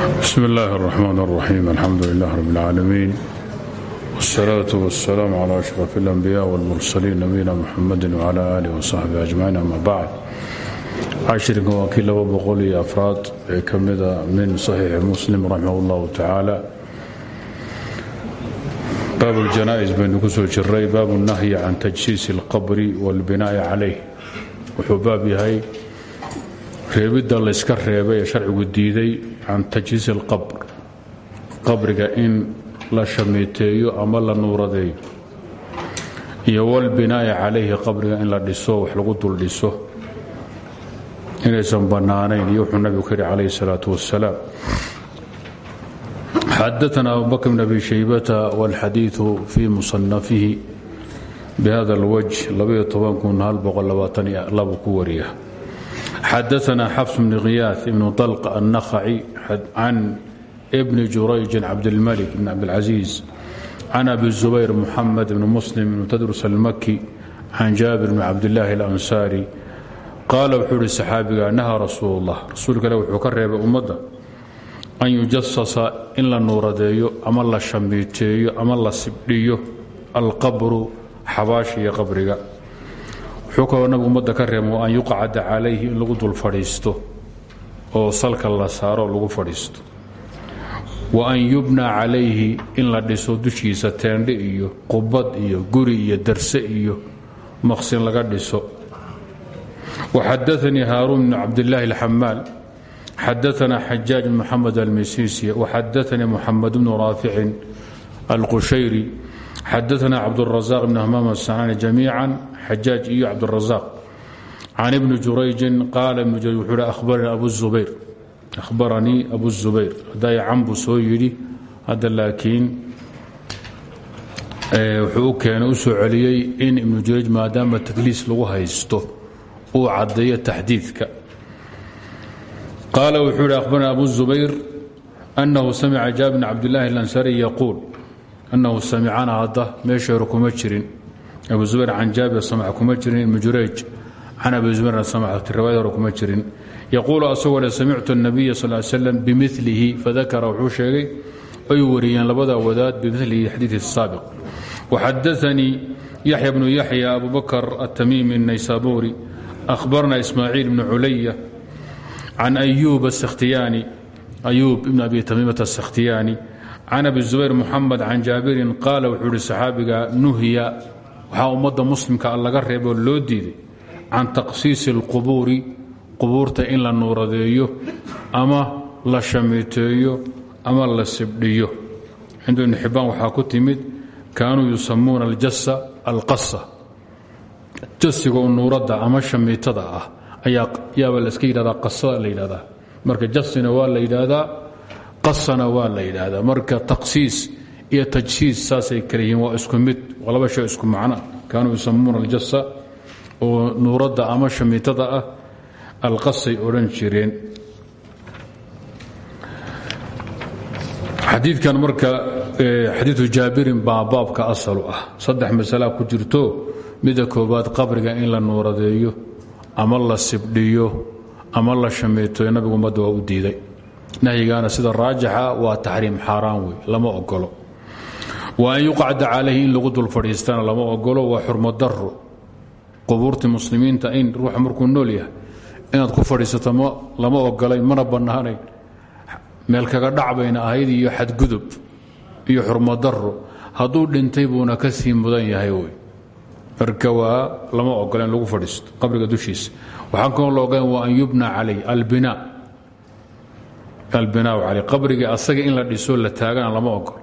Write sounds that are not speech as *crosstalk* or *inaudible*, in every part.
bsm اllahi الرحmn الرaxيim alxamdu لlah rb اlcaalamiin wالsalaaة wالsalaam عlى أشhraf الأnbiyaء wاlmursaliin nabiyina mxamadi wعlى alih وصaxbi aجmaciin ama bacd cashirkan waa kii laba boqol iyo afraad ee ka mida min صaxiixi muslim raximah اllahu tacaala baab اljanaaئis baynu ku soo jiray baab الnahyi can tajsiis اlqabri wاlbinaaءi calayh wuxuu baab yahay reebidda layska reebay ee sharcigu diiday can tajhiis alqabr. Qabriga in la shameeteeyo ama la nuuradeeyo. Iyo walbinaa'i calayhi qabriga in la dhiso wax lagu dul dhiso. Inaysan bannaanayn iyo wuxuu nabigu ka yidhi calayhi salaatu wasalaam xadaana abubakr bn abi shaybata walxadiidu fii musanafihi bihada alwaj ku wariya xadaثna xafs bn khiyaas ibn طlq النkhci can bni jurayji cabdاlmلك bn cabdاlcaزiiz can abi الزubayr muxamed bn muslim bn tdrus اlmaki can jaabir bn cabdاllahi اlansaari qaala wuxuu ihi saxaabiga nahaa rasuul اllah rasuulka ilah wuxuu ka reebay ummadda an yujasasa in la nuuradeeyo ama la shamiiteeyo ama la sibdhiyo alqabru xabaashiya qabriga wuxuu kaloo ummadda ka reema an yuqcada calayhi in lagu dul fadhiisto oo salka la saaro lagu fadhiisto. Wa an yubna calayhi in la dhiso dushiisa teendhe iyo qubad iyo guri iyo darse iyo maqsin laga dhiso. Waxadaanii haaruun bn cabdillaahi alxamaal xadaana xajaaj bn moxamed almisiisiya waxadaanii muxamed bnu raaficin alqushayri xadaana cabdurazaq bn hmaam asanani jamiica xajaaj iyo cabdurazaq can ibni jurayjin qaala ibnu jurayj wuxuu hi ahbaranii abu zubayr ahbaranii abu zubayr hadday canbu soo yidhi hadda laakiin wuxuu u keenay u soo celiyey in ibnu jurayj maadaama tadliis lagu haysto uu caddeeyo taxdiidka qaala wuxuu hi ahbaranii abu zubayr annahu samica jaabir bn cabdillaahi alansari yaquul annahu samicana hadda meesha hore kuma jirin abu zubayr can jaabir samc kuma jirin ibnu jurayj can abi zubayrna samcti riwaayad hore kuma jirin yaquulu asagoo le samictu الnabiya sal l slam bimilihi fadakara wuxuu sheegay ay wariyeen labada wadaad bimilihi xadiiثi الsaabiq waxadaanii yaxya bnu yaxya abu bakr atamimi الnaysaburi ahbarna ismaaciil bnu culaya can ayub اskhtiyaani ayub ibn abi tamiimata الsakhtiyaani can abi zubayr muxamed can jaabirin qaala wuxuu ihi saxaabiga nuhya waxaa ummadda muslimka laga reeboo loo diiday can taqsiisi اlqubuuri qubuurta in la nuuradeeyo ama la shamiiteeyo ama la sibdhiyo. Cindu ibni xibbaan waxaa ku timid kaanuu yusamuuna aljasa alqasa jasiga oo nuuradda ama shamiitada ah ayaa yaaba layska yidhahdaa qasada la yidhahdaa. Marka jasina waa la yidhaahdaa qasana waa la yidhaahdaa. Marka taqsiis iyo tajsiis saasay kale waa isku mid. Waa laba shay isku macno. Kaanuu yusamuuna aljasa oo nuuradda ama shamiitada ah alqasay odhan jireen. Xadiidkan marka xadiidu jaabirin baa baabka asalu ah. Saddex masalaa ku jirto. Mida koobaad qabriga in la nuuradeeyo ama la sibdhiyo ama la shamiiteeyo nabigu ummadda waa u diiday nahyigaana sida raajixa waa taxriim xaaraan wey lama ogolo wa an yuqcda calayhi in lagu dul fadhiistana lama ogolo waa xurmo daro qubuurtii muslimiinta in ruuxa markuu nool yahay inaad ku fadhiisato lama ogolayn mana bannaanayn meel kaga dhacbayna ahayd iyo xadgudub iyo xurmo daro hadduu dhintay buuna ka sii mudan yahay wey marka waa lama ogola in lagu fadhiisto qabriga albinaa caley qabriga asaga in la dhiso la taagana lama ogolo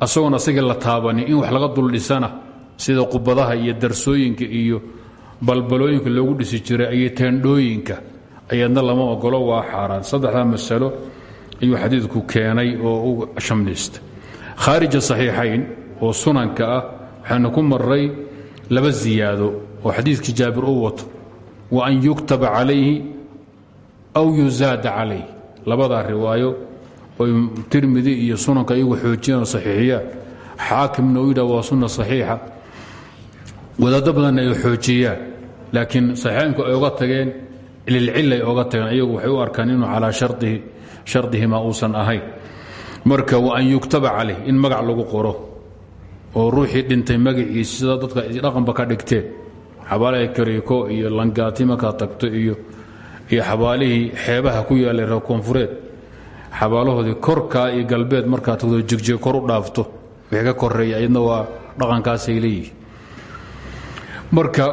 asagoon asaga la taabanin in wax laga dul dhisana sida qubadaha iyo darsooyinka iyo balbalooyinka loogu dhisi jiray iyo teendhooyinka ayadna lama ogolo waa xaaraan. Saddexdaa masalo ayuu xadiidku keenay oo u shamlista khaarija oo sunanka ah waxaanu ku maray laba ziyaado oo xadiidkii jaabir u wato. Wa an yuktaba calayhi aw yuzaada calayh labadaa riwaayo oy tirmidi iyo sunanka iyagu xoojiyaan oo saxiixiyaan xaakimna u yidhah waa sunna saxiixa. Wadaaddo badanna ay xoojiyaan laakiin saxiixaynku ay oga tageen lilcil ay oga tageen. Iyagu waxay u arkaan inuu calaa shardihi shardihimaa uusan ahayn. Marka wa an yuktaba calayh in magac lagu qoro oo ruuxii dhintay magaciisi sida dadka dhaqanba ka dhigteen. Xabaalaha kariiko iyo langaati markaad tagto iyo iyo xabaalihii xeebaha ku yaallay reer koonfureed. Xabaalahoodii korkaa iyo galbeed markaad tagto jigjig kor u dhaafto. Wixii ka koreeya waa dhaqankaasay leeyihiin. Marka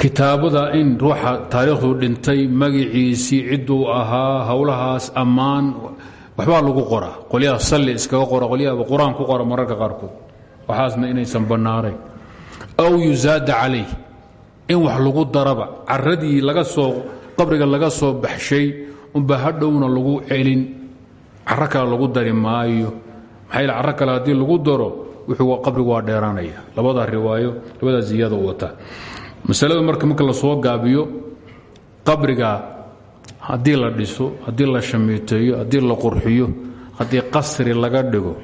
kitaabada in ruuxa taariikhdu dhintay magiciisii cidduu ahaa howlahaas ammaan waxbaa lagu qoraa. Qolyaha salli iskaga qora qolyaha qur'aan ku qora mararka qaarkood. Waxaasna inaysan bannaanayn. Aw yusaada calayh in wax lagu daraba caradii laga soo qabriga laga soo baxshay unba hadhowna lagu celin caro lagu dari maayo. Maxaa yeel lagu daro wuxuu qabrigu waa dheeraanaya. Labada riwaayo labadaa ziyada u wata. Masalada marka marka la soo gaabiyo qabriga haddii la dhiso haddii la shamiiteeyo haddii la qurxiyo haddii qasri laga dhigo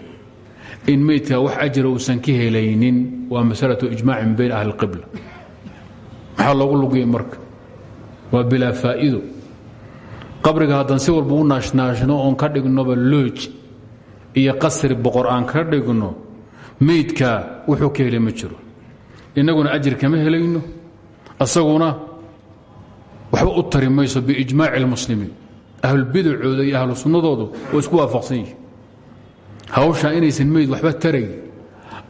in meydka wax ajira uusan ka helaynin waa masalatu ijmaacin bayn ahli اlqibla maxaa loogu lugiyay marka waa bilaa faa'ido qabriga haddaan si walba u naashnaashno oon ka dhignoba looj iyo qasri boqor aan ka dhigno meydka wuxuu ka helay ma jiro. Innaguna ajir kama helayno asaguna waxba u tari mayso biijmaaci اlmuslimiin ahlubidacooda iyo ahlu sunnadoodu waa isku waafaqsan yihiin hawshaa inaysan meyd waxba tarayn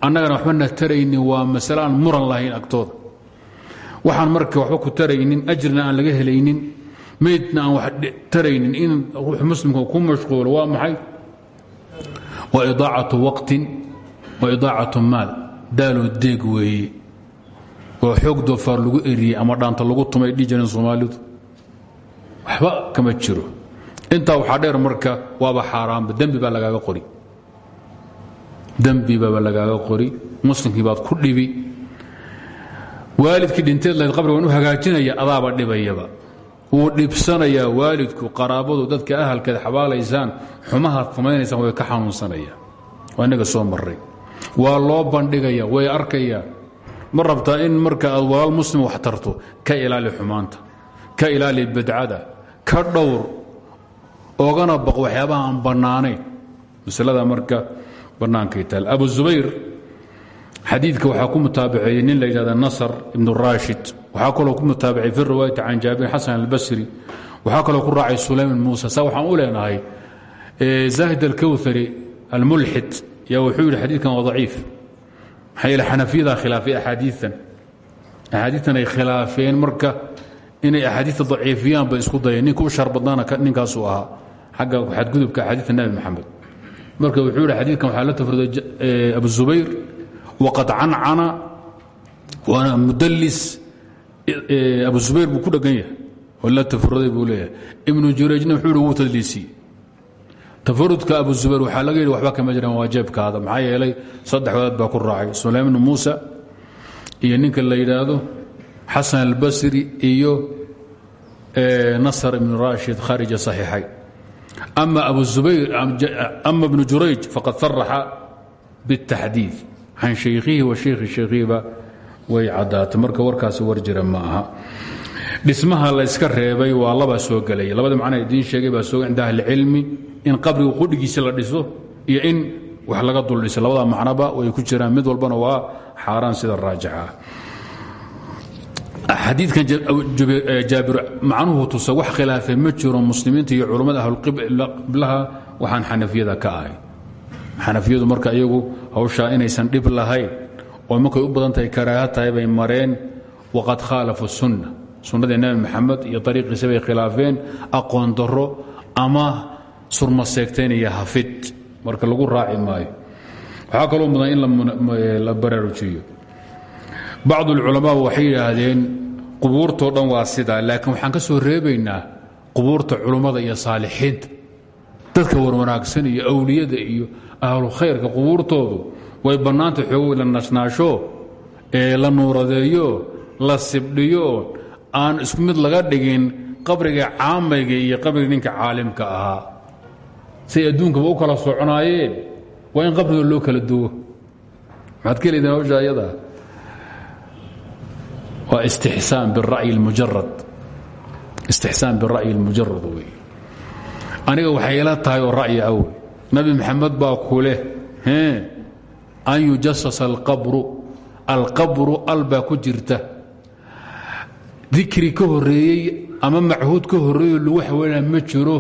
annagana waxbana taraynin waa masale aan muran lahayn agtooda waxaan marka waxba ku taraynin ajrina aan laga helaynin meydna aan wax taraynin in ruux muslimka ku mashquulo waa maxay? Waa idaacatu waqtin wa idaacatu maal daaloo deeg weeye oo xoog doofaar lagu eriyey ama dhaanta lagu tumay dhihi soomaalidu. Waxba kama jiro. Intaa waxaa dheer marka waaba xaaraanba dembi baa lagaaga qori. Dembibaaba lagaaga qori muslimkii baad ku dhibi waalidkii dhinteed lahayd qabriga waan u hagaajinaya adaaba dhibayaba. Wuu dhibsanayaa waalidku qaraabadu dadka ahalkeed xabaalaysaan xumahaad samaynaysaan way ka xanuunsanayaan waa innaga soo marray. Waa loo bandhigaya way arkayaan ma rabtaa in marka aad walaal muslim wax tarto ka ilaali xumaanta ka ilaali bidcada ka dhowr oogana baq waxyaabaha aan bannaanayn. Masalada marka bannaankay taal. Abu zubayr xadiidka waxaa ku mutaabaceeyey nin la yidhahda nasr ibnu raashid. Waxaa kaloo ku mutaabacay fi riwaayati can jaabir xasan albasri. Waxaa kaloo ku raacay sulayman muusa. Saa u leenahay zaahid alkowhari almulxid yaa wuxuu yidhi waa daciif. Maxaa yeele xanafiyadaa khilaafay axaadiian ay khilaafeen marka inay axaadiista daciifiyaan bay isku dayeen. Ninka u shar badnaana ninkaasuu ahaa xagga xadgudubka axaadiista nebi maxamed. Marka wuxuu yidhi xadiidkan la tafriday abu zubayr waqad cancana waana mudallis abu zubayr buu ku dhegan yahay oo la leeyahay. Ibnu jurayjna wuxuu yidhi wuu tadliisiyey abu zubayr waxaa laga yidhi waxba kama jiraan waa jeebkaada maxaa yeelay saddex wadaad baa ku raacay sulaym ibnu iyo ninka la yidhaahdo xasan albasri iyo nasr ibnu rashid khaarija saxiixay. Ama abu zubayr ama ibnu jurayj faqad saraxa bاtaxdiid can shaykhihi wa shaykhi shaykhihiba way caddaatay marka warkaasi war jira ma aha dhismaha la yska reebay waa laba soo gelaya labada macna idiin sheegay baa soo cinda ahlicilmi in qabriga qudhigiisa la dhiso iyo in wax laga dul dhiso labada macnoba way ku jiraan mid walbana waa xaaraan sida raajixa xadiidkan jaabir macnuhu tusa wax khilaafay ma jiro muslimiinta iyo culammada ahlulqiblaha waxaan xanafiyada ka ahay xanafiyadu marka iyagu hawshaa inaysan dhib lahayn oo markay u badan tahay tahay bay mareen waqad khaalafu sunna. Sunnadii nebi maxamed iyo ariiqiisa bay khilaafeen aqoon daro ama surma seegteen iyo hafid. Marka lagu raaci maayo. Waxaa kaloo mudan in la baraarujiyo. Bacdu ulculamaa waxay yidhaahdeen qubuurtoo dhan waa sidaa laakiin waxaan ka soo reebaynaa qubuurta culummada iyo saalixiinta dadka warwanaagsan iyo awliyada iyo ahlu khayrka qubuurtoodu way bannaanta xoogo la nasnaasho ee la nuuradeeyo la sibdhiyo aan isku mid laga dhigin qabriga caamayga iyo qabriga ninka caalimka ahaa. Say adduunkaba u kala soconaayeen waa in qabriga loo kala duwo. Maxaad ka leedin hawsha ayadaa waa istixsaan bira'yi اlmujarad istixsaan aniga waxay ila tahay oo ra'yi aw nabi maxamed baa ku leh an yujasasa alqabru alqabru al baa ku jirta. Dikri ka horeeyey ama machuud ka horeeyo lagu xaweenaa ma jiro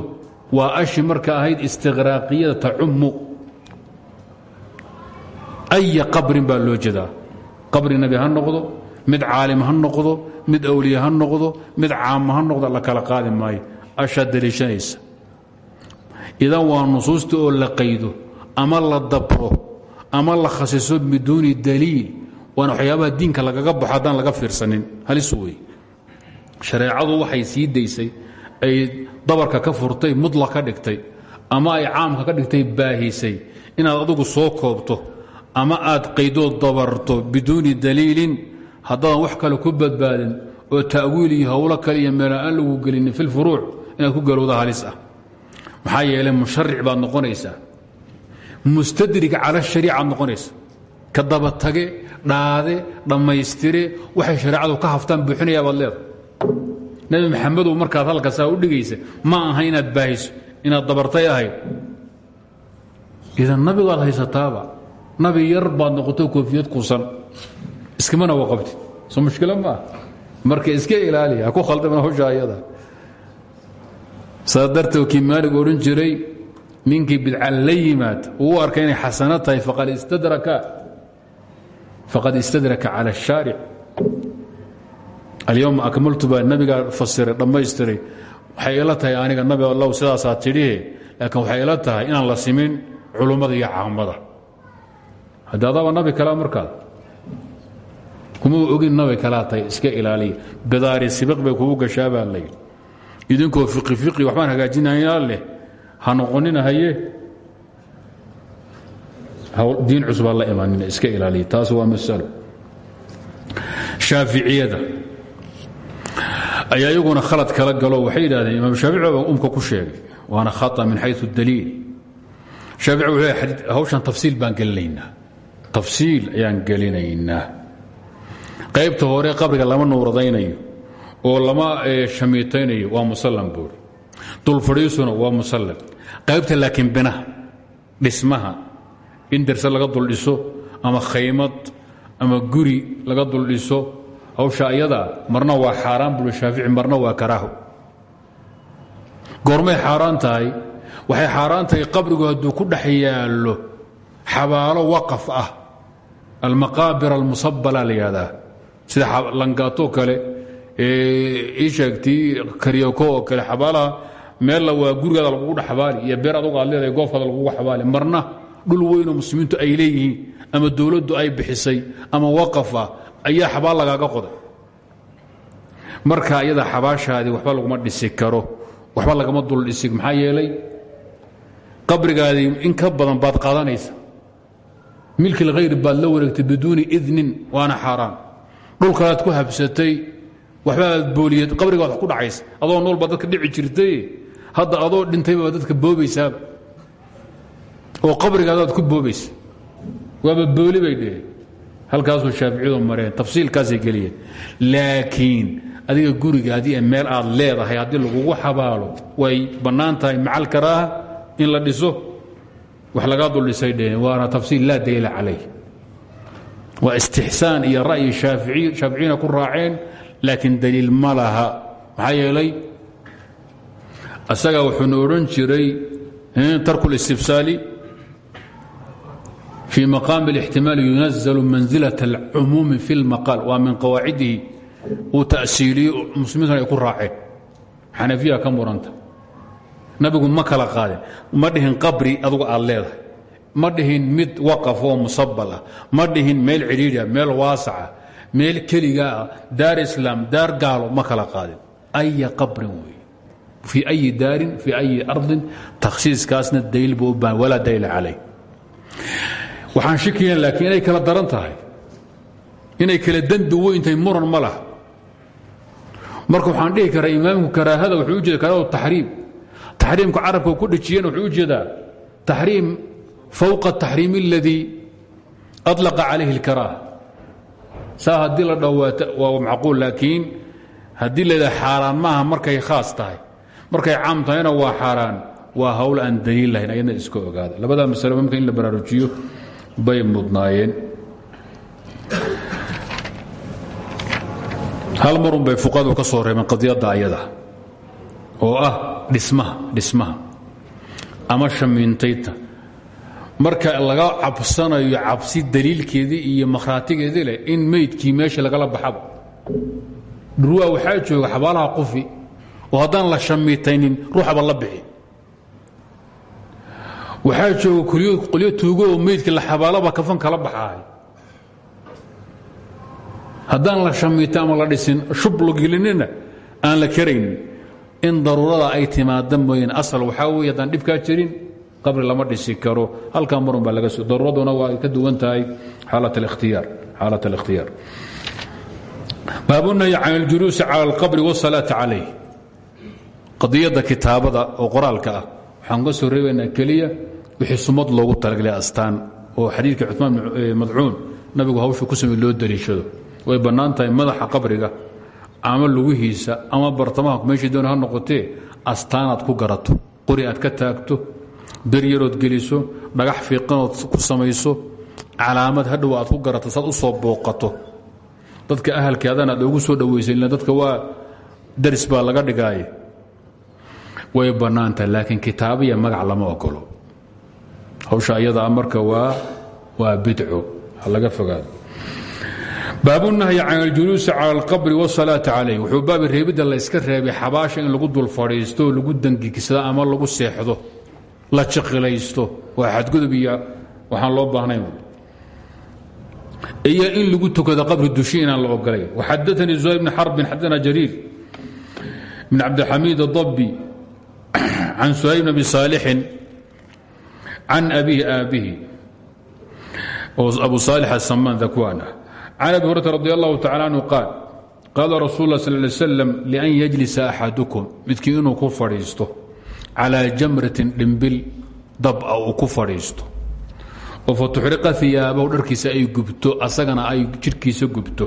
waa ashi marka ahayd istiqraaqiyada tacumu aya qabrin baa loo jeedaa. Qabri nabi ha noqdo mid caalim ha noqdo mid awliye ha noqdo mid caama ha noqdo la kala qaadi maayo. Ashaa daliishanaysa idan waa nusuusta oo la qaydo ama la dabro ama la khasiso biduuni daliil waana waxyaabaha diinka lagaga baxo haddaan laga fiirsanin. Halis wey shareecadu waxay sii daysay ay dabarka ka furtay mutlaq ka dhigtay ama ay caamka ka dhigtay baahisay. Inaad adugu soo koobto ama aad qaydood dabarto biduuni daliilin haddaadan wax kale ku badbaadin oo ta'wiil iyo howlo kale iyo meela aan lagu gelinin fi lfuruuc inaad ku galowda halis ah maxaa yeelay musharic baad noqonaysaa mustadrig cala shariicaad noqonaysa. ka dabatage dhaade dhammaystire waxay shareecadu ka haftaan buuxinaya baad leeda nebi maxamedow markaad halkasaa u dhigaysa ma aha inaad baahiso inaad dabartay ahayd. Idan nabigaad haysataaba nabi yar baad noqoto koofiyad kuusan. Iskamana waqabtid soo mushkilo maaha. Marka iska ilaaliya ha ku khaldama hawsha ayada saa darteed kii maalig odhan jiray ninkii bidca la yimaad uu arkay inay xasano tahay faqad istadraka cala الshaaric alyowma akmaltu baa nabigaa fasiray dhammaystiray. Waxay ila tahay aniga nabi allow sidaasaa tidhihe laakiin waxay ila tahay inaan la simin culummada iyo caamada haddi adaaba nabi kalaa markaad kuma ogin nabi kalaa tahay iska ilaaliya. Bidaari sibiq bay kugu gashaa baa layidhi idinkoo fiqi fiqi waxbaan hagaajinaynaa leh. Ha noqonina haye. Diin cusbaa la imaanina iska ilaaliya. Taas waa masalo shaaficiyada. Ayaa iyaguna khalad kala galo waxay yidhahdeen imaam shaafici baa umka ku sheegay waana khata min xayu daliil. Shaafici wuxuu leeyahay hawshan tafsiil baan gelinaynaa. Tafsiil ayaan gelinaynaa. Qaybta hore qabriga lama nuuradaynayo oo lama shamiitaynayo waa musallam buuri dulfadhiisuna waa musallam. Qaybta laakiin binaha dhismaha in derse laga duldhiso ama khaymad ama guri laga duldhiso hawsha ayada marna waa xaaraan buuri shaafici marna waa karaaho. Goormay xaaraan tahay waxay xaaraan qabrigu hadduu ku dhex yaallo xabaalo waqaf ah almaqaabir almusabala la yihahdaa sida langaatoo kale ii sheegtii karyoko oo kale xabaalaha meella waa gurigaada lagugu dhex xabaali. Iyo beer adugu aad leedahay goofkaada lagugu xabaali. Marna dhul weynoo muslimiintu ay leeyihiin ama dowladdu ay bixisay ama waqafa ayaa xabaal lagaaga qoday. Marka iyada xabaashaadii waxba laguma dhisi karo waxba lagama dul dhisi maxaa yeelay qabrigaadii in ka badan baad qaadanaysa. Milki lkhayr baad la wareegtay biduuni idnin waana xaaraan dhulkaaad ku habsatay waxbaaad booliyed qabrigaad wax ku dhacaysa. Adoo nool baad dadka dhici jirtay. Hadda adoo dhintayba dadka boobaysaaba oo qabrigaadaad ku boobaysa waaba booli bay dheheen halkaasuu shaaficiyadu mareen tafsiilkaasay geliyeen. Laakiin adiga gurigaadii ee meel aad leedahay haddii lagugu xabaalo way bannaan tahay macal karaaha in la dhiso wax lagaa dul dhisay dheheen waana tafsiil laa daliila calayh. Waa istixsaan iyo ra'yi shaaficiyina ku raaceen laakiin daliil ma laha maxaa yeelay asaga wuxuuna odhan jiray tarku اlistibsaali fii maqaami اlاxtimaal yunazl manzilaة اlcumuumi fi اlmaqaal waa min qawaacidihi uu ta'siiliyo muslimiintuna ay ku raaceen xanafiya ka muranta nabigu ma kala qaadin ma dhihin qabri adugu aad leedahay ma dhihin mid waqaf oo musabal ah ma dhihin meel cidhiidha meel waasaca meel keligaa ah daar islaam daar gaalo ma kala qaadin aya qabrin wey fii ayi daarin fii ayi ardin takhsiiskaasna daliil buu u baahan walaa daliila calayh waxaan shikina laakiin inay kala daran tahay inay kala dembi weyntahay muran ma laha marka waxaan dhihi karaa imaamku karaahada wuxuu u jeeda karaahatu taxriim taxriimka carabka ku dhejiyana wuxuu u jeedaa taxriim fowqa taxriim اladii aطlaqa calayhi اlkaraaha saa haddii la dhawaata waa macquul laakiin haddii laydhaha xaaraan maaha markay khaas tahay markay caam tahayna waa xaaraan waa hawl aan daliil lahayn ayadna iska ogaada. Labadaa masalo marka in la baraarujiyo bay mudnaayeen. Hal marun bay fuqadu ka soo reebeen qadiyadda ayada oo ah dhismaha dhismaha ama shamiintayta marka laga cabsanayo cabsi daliilkeedii iyo makhraatigeedii leh in meydkii meesha lagala baxaba dhurwaa waxaa jooga xabaalaha qufi oo haddaan la shamiitaynin ruuxaba la bixi. Waxaa jooga qolyo tuugo oo meydka la xabaalaba kafan kala baxaay. Haddaan la shamiita la dhisin shub lagelinina aan la karaynin. In daruurada ay timaada mooyeen asal waxaa weeye haddaan jirin qabri lama dhisi karo halkaa marun baa laga daruuraduna waa ay ka duwan tahay xaalat اlikhtiyaar baabunahyi can اljuluusi cala اlqabri wالsalaaةi calayh qadiyadda kitaabada oo qoraalka ah waxaan ka soo reebaynaa keliya wixii sumad loogu talagalay astaan oo xadiidka cumaan madcuun nabigu hawshu ku samey loo daliishado way bannaan tahay madaxa qabriga ama lugihiisa ama bartamaha meeshii doona ha noqotee astaanaad ku garato qori aad ka taagto bir yarood geliso dhagax fiiqanood ku samayso calaamad hadhow aad ku garato saad u soo booqato. Dadka ahalkaadana aad ugu soo dhowaysa ila dadka waa daris baa laga dhigaaye. Way bannaan tahay laakiin kitaabiya magac lama ogolo hawsha ayadaa marka waa waa bidco ha laga fogaado. Baabunahyi can aljuluusi cala alqabri wاsalaati calayh wuxuu baabi reebidda la yska reebay xabaasha in lagu dul fadhiisto lagu dangigsado ama lagu seexdo la jiqilaysto waa xadgudub iyo waxaan loo baahnayn. Iyo in lagu tukado qabri dushi inaan la ogolay. Waxadaanii zuhayr bn xarbin xadana jariir bn cabdixamiid اdabi can suhayb bn abi saalixin can abihi aabihi. Oo abu saalix asamaan dakwan ah can abi hurata radi allahu tacala anhu qaal qaala rasul lah sal ly slam lian yajlisa axadukum. Midkii inuu calaa jamratin dhimbil dab a uu ku fadhiisto oo fatuxriqa iyaabahu dharkiisa ay gubto asagana ay jidhkiisa gubto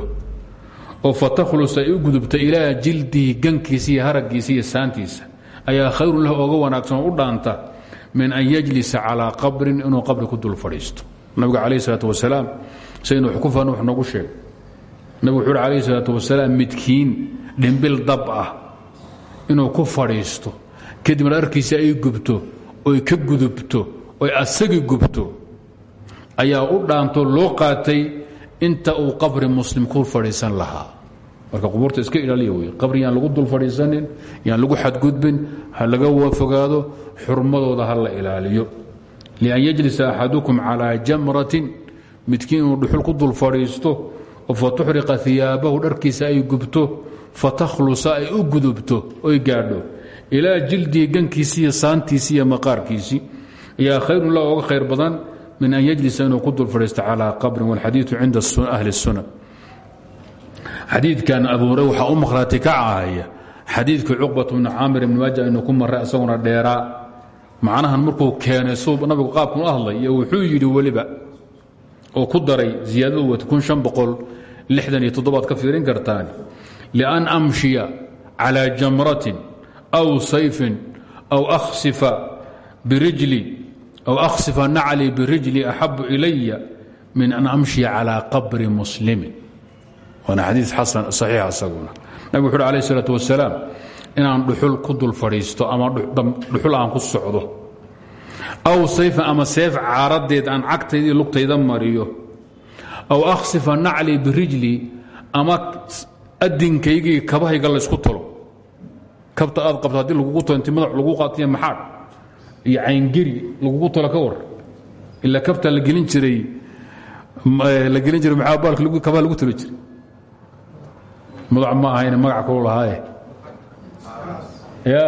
oo fatakhlusa ay u gudubto ilaa jildihi gankiisa iyo haraggiisa saantiisa ayaa khayrun lahu oga wanaagsan u dhaanta min an yajlisa calaa qabrin inuu qabri ku dul fadhiisto nabiga calayh isalaat wasalaam saynu wax wax noogu sheeg nabigu wuxuu uhi calayh isalaat midkiin dhimbil dab ah inuu ku fadhiisto kadibna dharkiisa ay gubto oy ka gudubto oy asagii gubto ayaa u dhaanto loo qaatay inta uu qabri muslim ku fadhiisan lahaa. Marka qubuurta iska ilaaliya wey qabri yaan lagu dul fadhiisanin yaan lagu xadgudbin ha laga wafogaado xurmadooda ha la ilaaliyo. Lian yajlisa axadukum calaa jamratin midkiin inuu ku dul fadhiisto oo fatuxriqa iyaabahu dharkiisa ay gubto fatakhlusa ay u gudubto oy gaadho ilaa jildihi gankiisii iyo saantiisii iyo maqaarkiisii ayaa khayrun la oga khayr badan min an yajlisa inuu ku dul fadhiisto calaa qabrin walxadiiu cinda ahli الsunan xadiidkan abu hurre waxaa u makhraati ka caahaya xadiidkii cuqbat bni caamir ibni maaja inuu ku maray isaguna dheeraa macnahan markuu keenay suu nabigu qaabkan u hadlay iyo wuxuu yidhi weliba oo ku daray ziyaadadu wat kun an boqol lixdan iyo toddobaad ka fiirin kartaan lian amshiya calى jamratin aw sayfin aw akhsifa naclii birijli axabu ilaya min an amshiya calaa qabri muslimin waana xadiid xasan saxiixa isaguna nabig wuxu uhi alayh isalaatu wasalaam inaan dhuxul ku dul fadhiisto ama dhuxul aan ku socdo aw sayfan ama seef caaradeed aan cagtaydii lugtayda mariyo aw akhsifa naclii birijli ama adinkaygii kabahayga laysku talo kabta aad qabto haddii lagugu talo inti madax lagu qaatiya maxaad? Iyo cayngeri lagugu talo ka war? Ilaa kabta la gelin jiray la gelin jiray maxaa baalka kabaha lagu talo jiray? Madax ma ahayne magac kalu lahaaye ya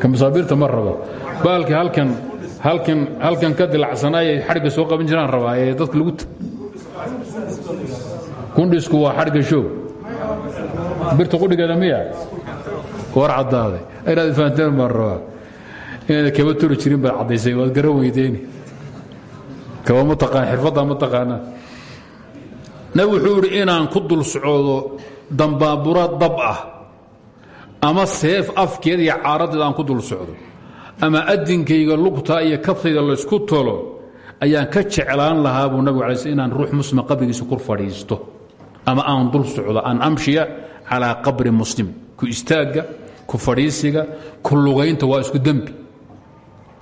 ka masaabiirta ma rabo. Baalkii halkan halkan halkan ka dilacsanaaye xadhigga soo qaban jiraan rabaa ee dadka lagu kundhisku waa xadhigga shoog birta qudhigeeda miya? War caddaaday. Inaad fahanteen baan rabaa. Inaada kaba turi jirin baad caddaysay waad garan weydeyni kaba ma taqaan xirfaddaa ma taqaanaa. Wuxuu idhi inaan ku dul socdo dambaabura dab ah ama seef afkeeda iyo caaradeeda aan ku dul socdo ama adinkayga lugta iyo kaftayda laysku tolo ayaan ka jeclaan lahaa buu nabig inaan ruux muslima qabrigiisa ku fadhiisto ama aan dul socdo an amshiya calaa qabri muslim. Ku istaagga ku fadhiisiga ku lugaynta waa isku dembi.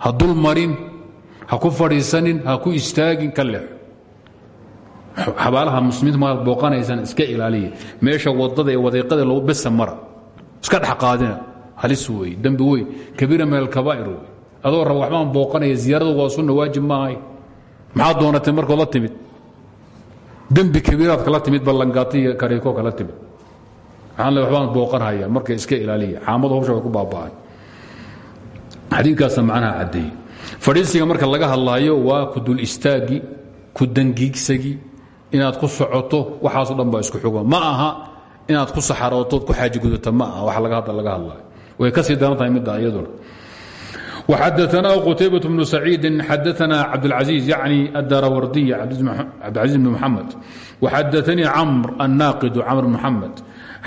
Ha dul marin ha ku fadhiisanin ha ku istaagin ka leexo xabaalaha muslimiinta maaad booqanaysaan iska ilaaliya meesha waddada ee wadiiqada lagu besa mara. Iska dhex qaadina. Halis weeye dembi weyn kabiira min alkabaa'ir wey adoo raba waxbaan booqanaya ziyaaradu waa sunna waajib maahay maxaad doonatay markood la timid? Dembi kabiiraad kala timid ballangaata iyo kariiko kala timid waxaan le waxbaan booqanhaya marka iska ilaaliya xaamadu hawsha way ku baaba'ay xadiidkaasa macnaha caddeeyey fadhiisiga marka laga hadlaayo waa ku dul istaagi ku dangiigsagi inaad ku socoto waxaaso dhan baa isku xugo ma aha inaad ku saxarootood ku xaaji gudato ma aha wax laga hadlaayo way ka sii daran tahay midda iyaduna وxadثna qتيبة بن سعيid xadثna cabdالعaزيز yعnي الdarawardiي cabdالعaزيز بن محamed وxadثnii cمر الناaqد cمر بن محamed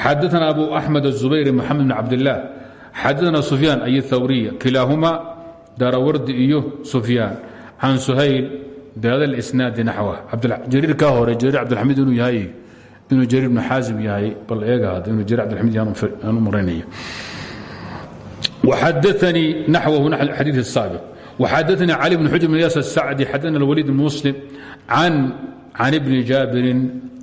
xadثna أbu أحمد الزubayr محamed بن cabdالله xadثna سفyاn ay الthwriية kilaahuma darawardi iyo سفyاn can سhayl bhada الإsناadi naxوه jariir ka hore jariir cabdilxamid inuu yahay inuu jariir بن xaaزim yahay bal eega inuu jariir cabdilxamid yaanu maraynaya وxadثnii naxوه xadيiث الsaaبق وxadثnii cلي بن xujr بن yaas الsacدي xadثna الwليد بن mسلم can بni jaabirin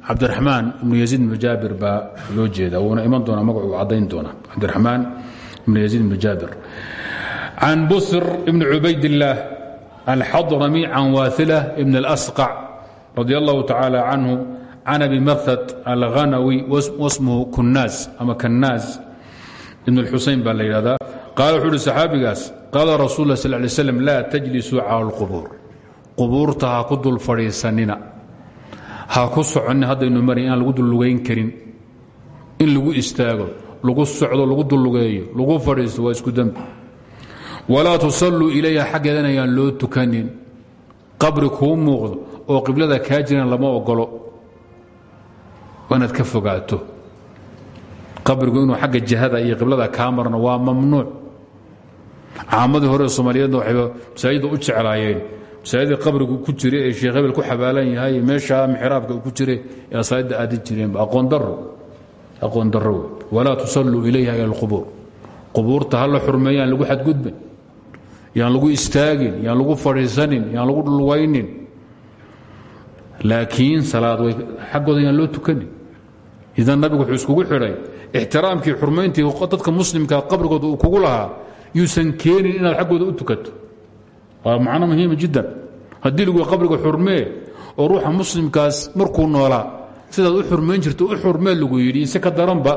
cabdiرaحmaan ibn يزيid بn jaabir baa loo jeeda wuuna iman doonaa magacu cadayn doona cabdiرaحmaan ibn يزيid بn jaabir can bsr بn cubayd الlah الxaضrمي can waaثiلة بn الأsقع radي الlah taعaalى canه can abi mrhd الغanawي wasmhu kunaas ama kanaas ibn اlxusayn baa la yidhahdaa qaala wuxuu uhi saxaabigaas qaala rasul lah sal lay slam laa tajlisuu cala اlqubuur qubuurta ha ku dul fadhiisanina ha ku soconin haddaynu marin inaan lagu dul lugayn karin. In lagu istaago lagu socdo lagu dullugeeyo lagu fadhiisto waa isku dembi walaa tusalluu ilayha xaggeedana ayaan loo tukanin. Qabri kuu muuqdo oo qiblada kaa jiran lama ogolo waa inaad ka fogaato. Qabrigu inuu xagga jihada iyo qiblada kaa marno waa mamnuuc. Caamadii hore soomaaliyeedna waxayba masaajidda u jeclaayeen masaajidda qabrigu ku jira ee sheekh hebel ku xabaalan yahay meesha mixraabka ku jire ee asaajidda aadin jireenba aqoon darro walaa tusalluu ilayha ila alqubuur. Qubuurta ha la xurmeeyo yaan lagu xadgudbin. Yaan lagu istaagin yaan lagu fadhiisanin yaan lagu dhulwaynin. Laakiin salaad way xaggooda yaan loo tukanin. Idan nabigu wuxuu iskugu xidhay ixtiraamkii xurmayntii dadka muslimka qabrigooda uu kugu lahaa yuusan keenin inaad xaggooda u tukato waa macno muhiima ah jiddan. Haddii lagu qabriga xurmee oo ruuxa muslimkaas markuu noolaa sidaad u xurmayn jirto u xurmee lagu yidhi ise ka daranba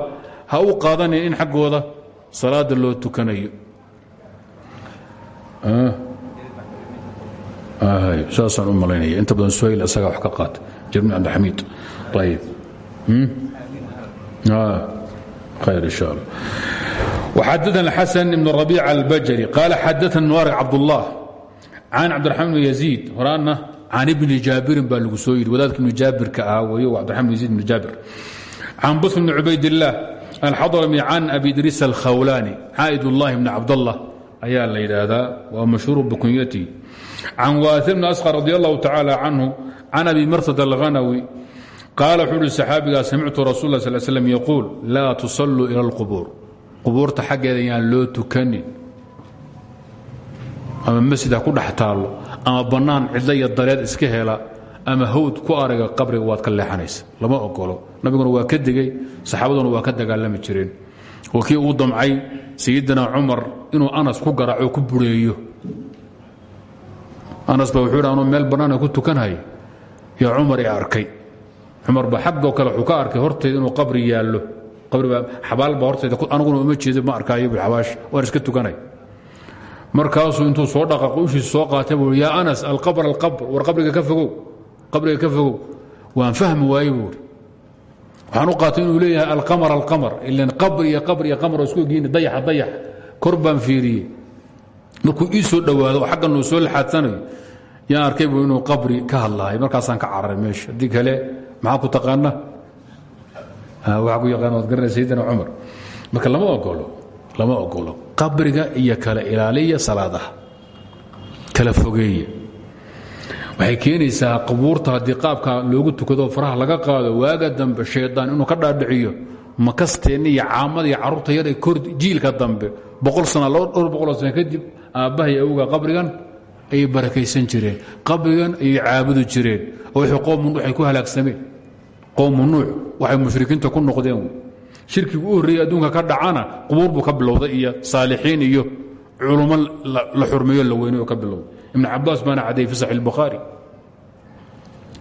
ha u qaadanayn in xaggooda salaada loo tukanayo. Ah. Saasaan u malaynaya. Inta badan suhayl isagaa wax ka qaata jabni cabdixamiid ayib hmm? ah. hayr in sha allah waxadana xasan ibn rabiica albajari. Qaala xadaani waarg cabdullah can cabdiraxmaan bn yaziid horaanna can ibni jaabirin baa lagu soo yidhi wadaadka ibni jaabirka ahaa wey cabdiraman bn yaziid ibn jaabir can busr bni cubaydillaah alxadrmi can abi idriis alkhawlaani caa'idullahi bni cabdallah ayaa la yidhaahdaa waa mashhuur bikunyatihi can waair bni asqar radi allahu tacaala canhu can abi marsad alghanawi qaala wuxuu uhi saxaabigaa samictu rasuul lah sal slm yaquul laa tusalluu ila alqubuur qubuurta xaggeeda yaan loo tukanin ama masjid ha ku dhex taallo ama bannaan cidlo iyo dareed iska hela ama hawd ku araga qabriga waad ka leexanaysa. Lama ogolo nabiguna waa ka degey saxaabaduna waa ka dagaalami jireen. Oo uu damcay sayidina cumar inuu anas ku garaaco ku bureeyo. Anas ba wuxuu anuu meel bannaana ku tukanhay yaa cumar i arkay. Cumar ba xaggoo kale wuxuu ka arkay horteeda inuu qabri yaallo. Xabaalba horteeda aniguna uma jeedo ma arkaayo xabaash waan iska tukanay markaasuu intuu soo dhaqaaqo ushiisa soo qaatay buu yaa anas alqabr alqabr war qabriga ka fogow qabriga ka fogow. Waan fahmi waaye buuri waxaan u qaatay inuu leeyahay alqamar alqamar ilan qabr iyo qabr iyo qamar oo isku ogyihiin dayaxa dayax kor baan fiiriyey markuu ii soo dhowaado oo xaggan uu soo laxaadsanayo yaan arkay buu inuu qabri ka hadlaayo markaasaan ka cararay meesha. Haddii kale maxaa ku taqaana waa ku yaqaan waad garanay sayidina cumar. Marka lama ogolo lama ogolo qabriga iyo kala ilaaliya salaadaha. Kala fogeeya. Waxay keenaysaa qubuurta haddii qaabka loogu tukado faraha laga qaado waaga dambe shaydaan inuu ka dhaadhiciyo makasteenna iyo caamada iyo carruurta yar ee jiilka dambe boqol sana dhowr boqoloo sana kadib aabbahay awga qabrigan ayay barakaysan jireen qabrigan ayay caabudi jireen oo wixii qowmu ku halaagsameen qowmu nuuc waxay mushrikiinta ku noqdeen shirkigu u horreeyey adduunka ka dhacana qubuur buu ka bilowday iyo saalixiin iyo culummo la xurmeeyo la weynayo ka bilowday. Ibn cabaas baana cadayey fi saxi اlbukhaari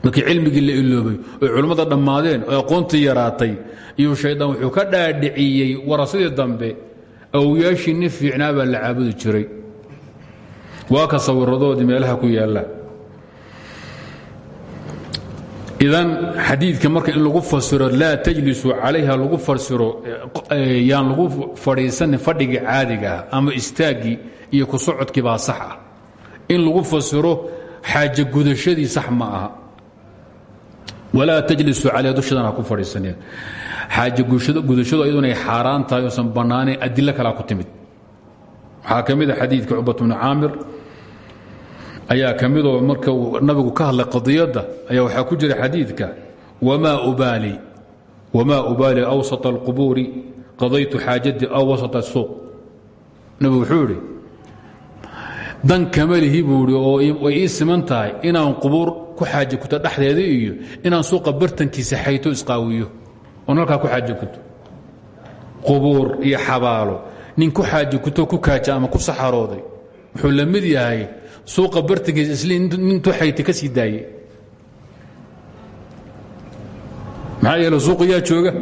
markii cilmigii la iloobay oy culummada dhammaadeen oo aqoontii yaraatay iyo shaydaan wuxuu ka dhaadhiciyey warasadii dambe awyaashii nin fiicnaa baa la caabudi jiray. Waa ka sawiradoodii meelaha ku yaalla idan xadiidka marka in lagu fasiro laa tajlisu calayha lagu fasiro yaan lagu fadhiisanin fadhigii caadigaah ama istaaggii iyo ku socodkii baa sax ah. In lagu fasiro xaaje gudashadii sax ma aha. Walaa tajlisu calayha dushadan ha ku fadhiisaneen xaaje gudashadu iyaduna ay xaaraan tahay oosan bannaanayn adilo kalaa ku timid. Waxaa ka mid a xadiidka cubat bnu ayaa ka midoo marka nabigu ka hadlay qadiyadda ayaa waxaa ku jira xadiidka wmaa ubaali awsa اlqubuuri qadaytu xaajadii aw wasata suuq nabigu wuxuu idhi dan kamalihi buu oo way ii siman tahay inaan qubuur ku xaaja kuto dhexdeeda iyo inaan suuqa bartankiisa xayto isqaawiyo. Oon halkaa ku xaaja kuto. Qubuur iyo xabaalo. Nin ku xaaja kuto ku kaaja ama ku saxarooday. Wuxuu la yahay suuqa bartankiisa isli nintuu xayta ka sii daaye. Maxaa yeele suuqa yaa jooga?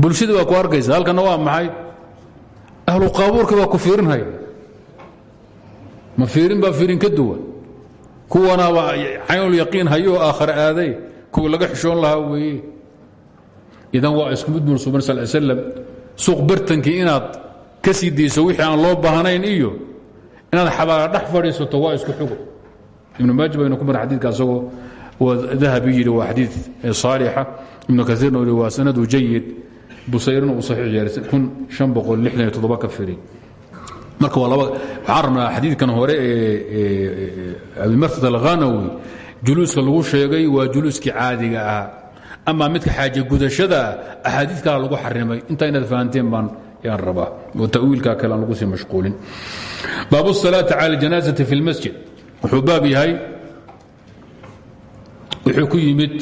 Bulshada baa ku arkaysa halkana waa maxay? Ahlu qaabuurka baa ku fiirinhaya ma fiirin baa fiirin ka duwan. Kuwanaaba caynulyaqiin hayoo aakhare aaday kuwa laga xishoon lahaa weeye. Idan waa isku mid bun suban sal slam suuq bartankii inaad ka sii dayso wixii aan loo baahnayn iyo inaad xabaala dhex fadhiisato waa isku xugo. Ibnu maaji baynu ku maran xadidka asagoo dahabi yidhi waa xadiid saalixa. Ibnu kaiirna uu waa sanadu jayid busayrina uu saxiix yeelay ka firi. Marka waxaan rabnaa xadiidkan hore ee abimartad alghanawi juluuska lagu sheegay waa juluuskii caadiga ahaa amaa midka xaaje gudashadaa axaadiid lagu xarimay. Intaa inaad fahanteen baan yaan rabaa oo tawiilkaa kale aan lagu sii mashquulin baab الsalaaةi calى اjanaazati fi اlmasjid wuxuu baab yahay wuxuu ku yimid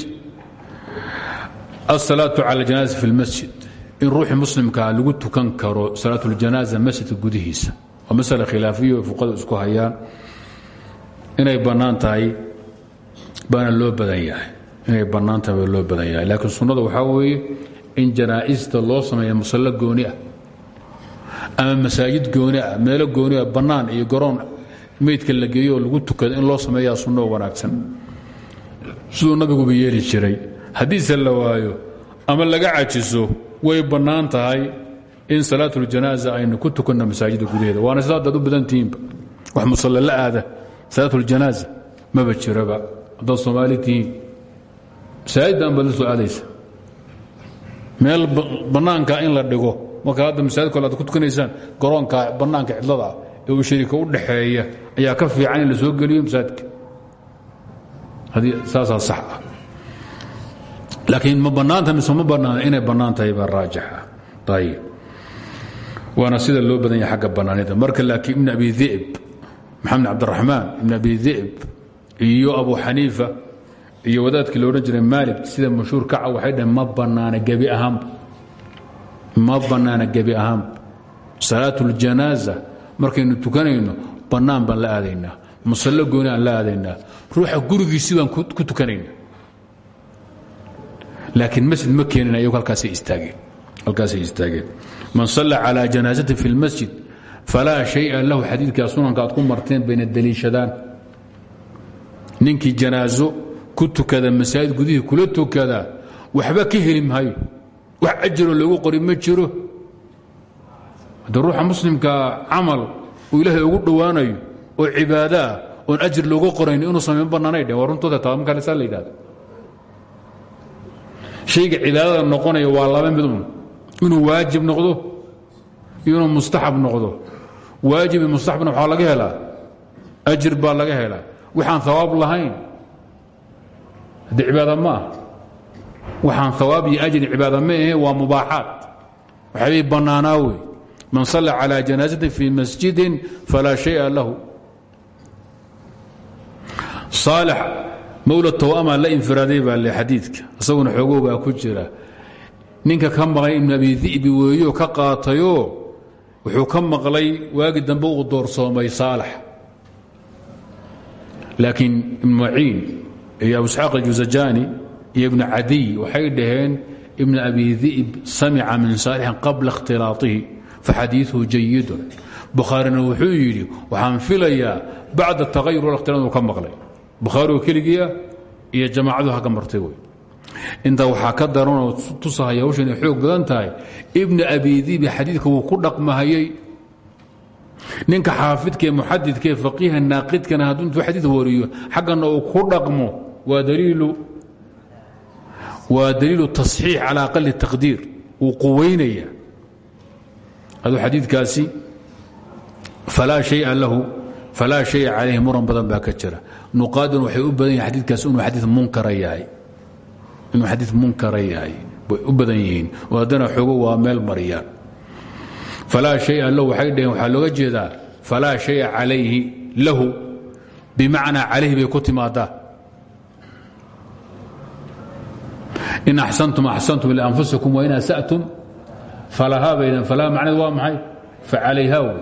aلsalaaةu calى اjanaaza fi اlmasjid in ruuxii muslimkaa lagu tukan karo salaaة اljanaaza masjidka gudihiisa waa masale khilaafiya oo fuqadu isku hayaan inay bannaan tahay baana loo badan yahay inay bannaan tahay baa loo badan yahay laakiin sunnada waxaa weeye in janaa'ista loo sameeya musallo gooni ah ama masaajid gooni ah meelo gooni ah bannaan iyo garoon meydka la lagu tukado in loo sameeyaa sunnoo wanaagsan. Siduu nabiguba yeeli jiray haddiise la waayo ama laga cajiso way bannaan tahay in salaatuljanaaza aynu ku tukanno masaajidda gudaheeda. Waana sida haddaad u badantihiinba wax musalle la aada salaatuljanaaza maba jiraba. Haddaad soomaali tihiin masaajiddan baad la meel bannaanka in la dhigo marka hadda masaajidko ad ku tukanaysaan garoonka bannaanka cidlada ah ee uu shariika u dhaxeeya ayaa ka fiican in la soo geliyo masaajidka haddii saasaa sax ah. Laakiin ma bannaanta mise ma bannaana inay bannaan tahay baa raajixa ayib waana sida loo badan yahay xagga bannaanida. Marka laakiin ibn abi di'b maxamed cabdiraxmaan ibn abi di'b iyo abu xaniifa iyo wadaadkii lo odhan jiray maalik sida mashhuur kaca waxay dhaheen ma bannaana gebi ahaanba ma bannaana gebi ahaanba salaatuljanaaza markaynu tukanayno bannaan baan la aadaynaa. Musallo gooni aan la aadaynaa. Ruuxa gurigiisi baan ku tukanayna. Laakiin masjid ma keenin ayagu halkaasay istaageen. Man salla calaa janaazati fi اlmasjid falaa shaya lahu. Xadiidkaa sunanka aad ku marteen bayna daliishadaan. Ninkii janaazo ku tukada masaajid gudihii kula tukada waxba ka heli wax ajiroo loogu qori ma jiro. Haddii ruuxa muslimkaa camal uu ilaahay ugu dhowaanayo oo cibaado ah ajir looga qorayn inuu samayn bannaanay dheh waa runtooda taa markaa saa la yidhahdo waa laba mid inuu waajib noqdo inuu mustaxab noqdo. Waajibi mustaxabna waxaa laga helaa. Ajir baa laga helaa. Waxaan hawaab lahayn. Haddii waxaan hawaab iyo ajri cibaada ma ahe waa mubaaxaat waxaabay bannaanaa wey. Man salla calى janaaزatin fii masjidin falaa shaya lahu. Saalix mawla tawama la infiraaday baa le xadiidka. Isaguna xoogow baa ku jira. Ninka ka maqlay ibn abi di'bi weeyo ka qaatayoo wuxuu ka maqlay waagi dambe uu doorsoomay saalax laakiin ibn maciin iyo abu isxaaq aljusajani iyo ibn cadiy waxay dhaheen ibn abi di'b samica min saalixin qabla ikhtilaaihi faxadiiuhu jayidun bukhaarina wuxuu yidhi waxaan filayaa bacda taayur wlkhtilaau ka maqlay. Bukhaarioo keligiia iyo jamaacadu haka martay wey. Intaa waxaa ka daranoo tusahaya hawshan ay xoog tahay ibn abi dibi xadiidka ku dhaqmahayey. Ninka xaafidka ee muxadidka naaqidkana hadduu intuu wariyo xaggana uu ku dhaqmo waa daliilu waa daliilu tasxiix cala aqali taqdiir. Wuu quwaynaya aduu xadiidkaasi falaa shaya lahu falaa shaya calayhi muran badan baa ka jira. Nuqaadun waxay u badan yihiin xadiidkaas inuu xadii munkara yahay. Inuu xadii munkara yahay. Bay u badan yihiin. Oo haddana xoogo waa meel mariyaan. Falaa shaya lahu waxay dhaheen waxaa looga jeedaa falaa shaya calayhi lahu. Bimacnaa calayhi bay ku timaadaa in axsantum axsantum lianfusikum wain asatum falaha macneed waa maxay facalayha wey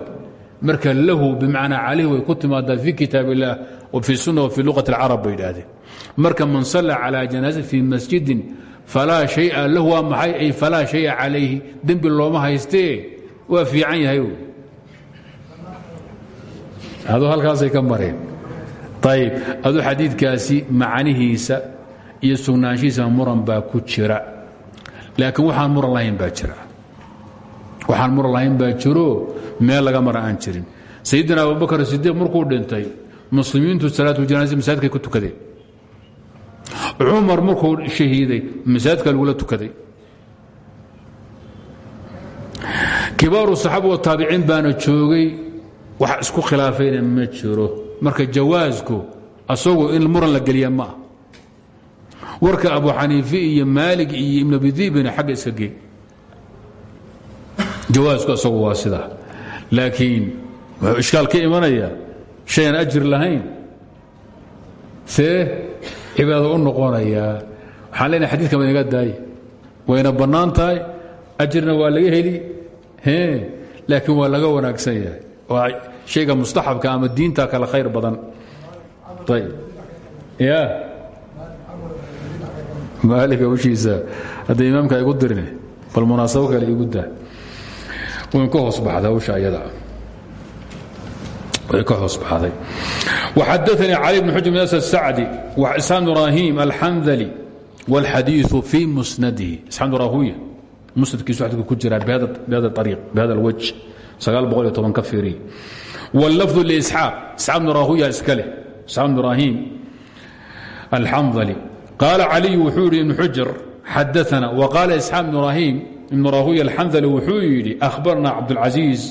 marka lahu bimacnaa calayhi way ku timaadaa fi kitaab illah wfii sunna wfii luqat اlcarab bay idhaahdeen marka man salla calى janaaza fii masjidin falaa shaya lahu waa maxay ay falaa shaya calayhi dembi looma haystee waa fiican yahay wy aduu halkaasay ka mareen ayb aduu xadiidkaasi macnihiisa iyo sugnaanshihiisa muran baa ku jira. Laakiin waxaan muran lahayn baa jira. Waxaan muran lahayn baa jiro meel laga mara aan jirin. Sayidina abubakr sidiiq markuu dhintay muslimiintu salaatuljanaaza masaajidkay ku tukadeen. Cumar markuu shahiiday masaajidka lagula tukaday. Kibaaru saxaaba wa taabiciin baana joogay wax isku khilaafayna ma jiro. Marka jawaasku asagu in muran la geliya ma ah warka abu xaniife iyo maalig iyo ibn abidibina xagga iska gey jawaasku asagu waa sidaa laakiin wuxuu ishkaal ka imanaya shayan ajir lahayn. See cibaado u noqonayaa waxaan leenahay xadidkan wa inaga daaya wayna bannaan tahay. Ajirna waa laga heli. Laakiin waa laga wanaagsan yahay. Waa shayga mustaxabka ama diinta kale khayr badan. Ayb ya maalika ushiisa hadda imaamka igu dirin bal munaasabo kale iguda wn ka hoos baxday hawsha ayadaa xadanii cali bn xuj bn sacdi isxaam ibrahim alxandali wاlxadiiu fii musnadihi. Isxaam rahuya musnadkiisu xadiku ku jiraa bihada ariiq bihada alwaj ka fiiriy wاllafdu liisxaaq isxaam rahuya iska leh. Isxaam ibrahim alxandali qaala caliy wuxuu yidhi ibnu xujr xadaana waqaala isxaaq ibrahim ibnu rahuya alxandali wuxuu yidhi ahbarna cabdulcasiiz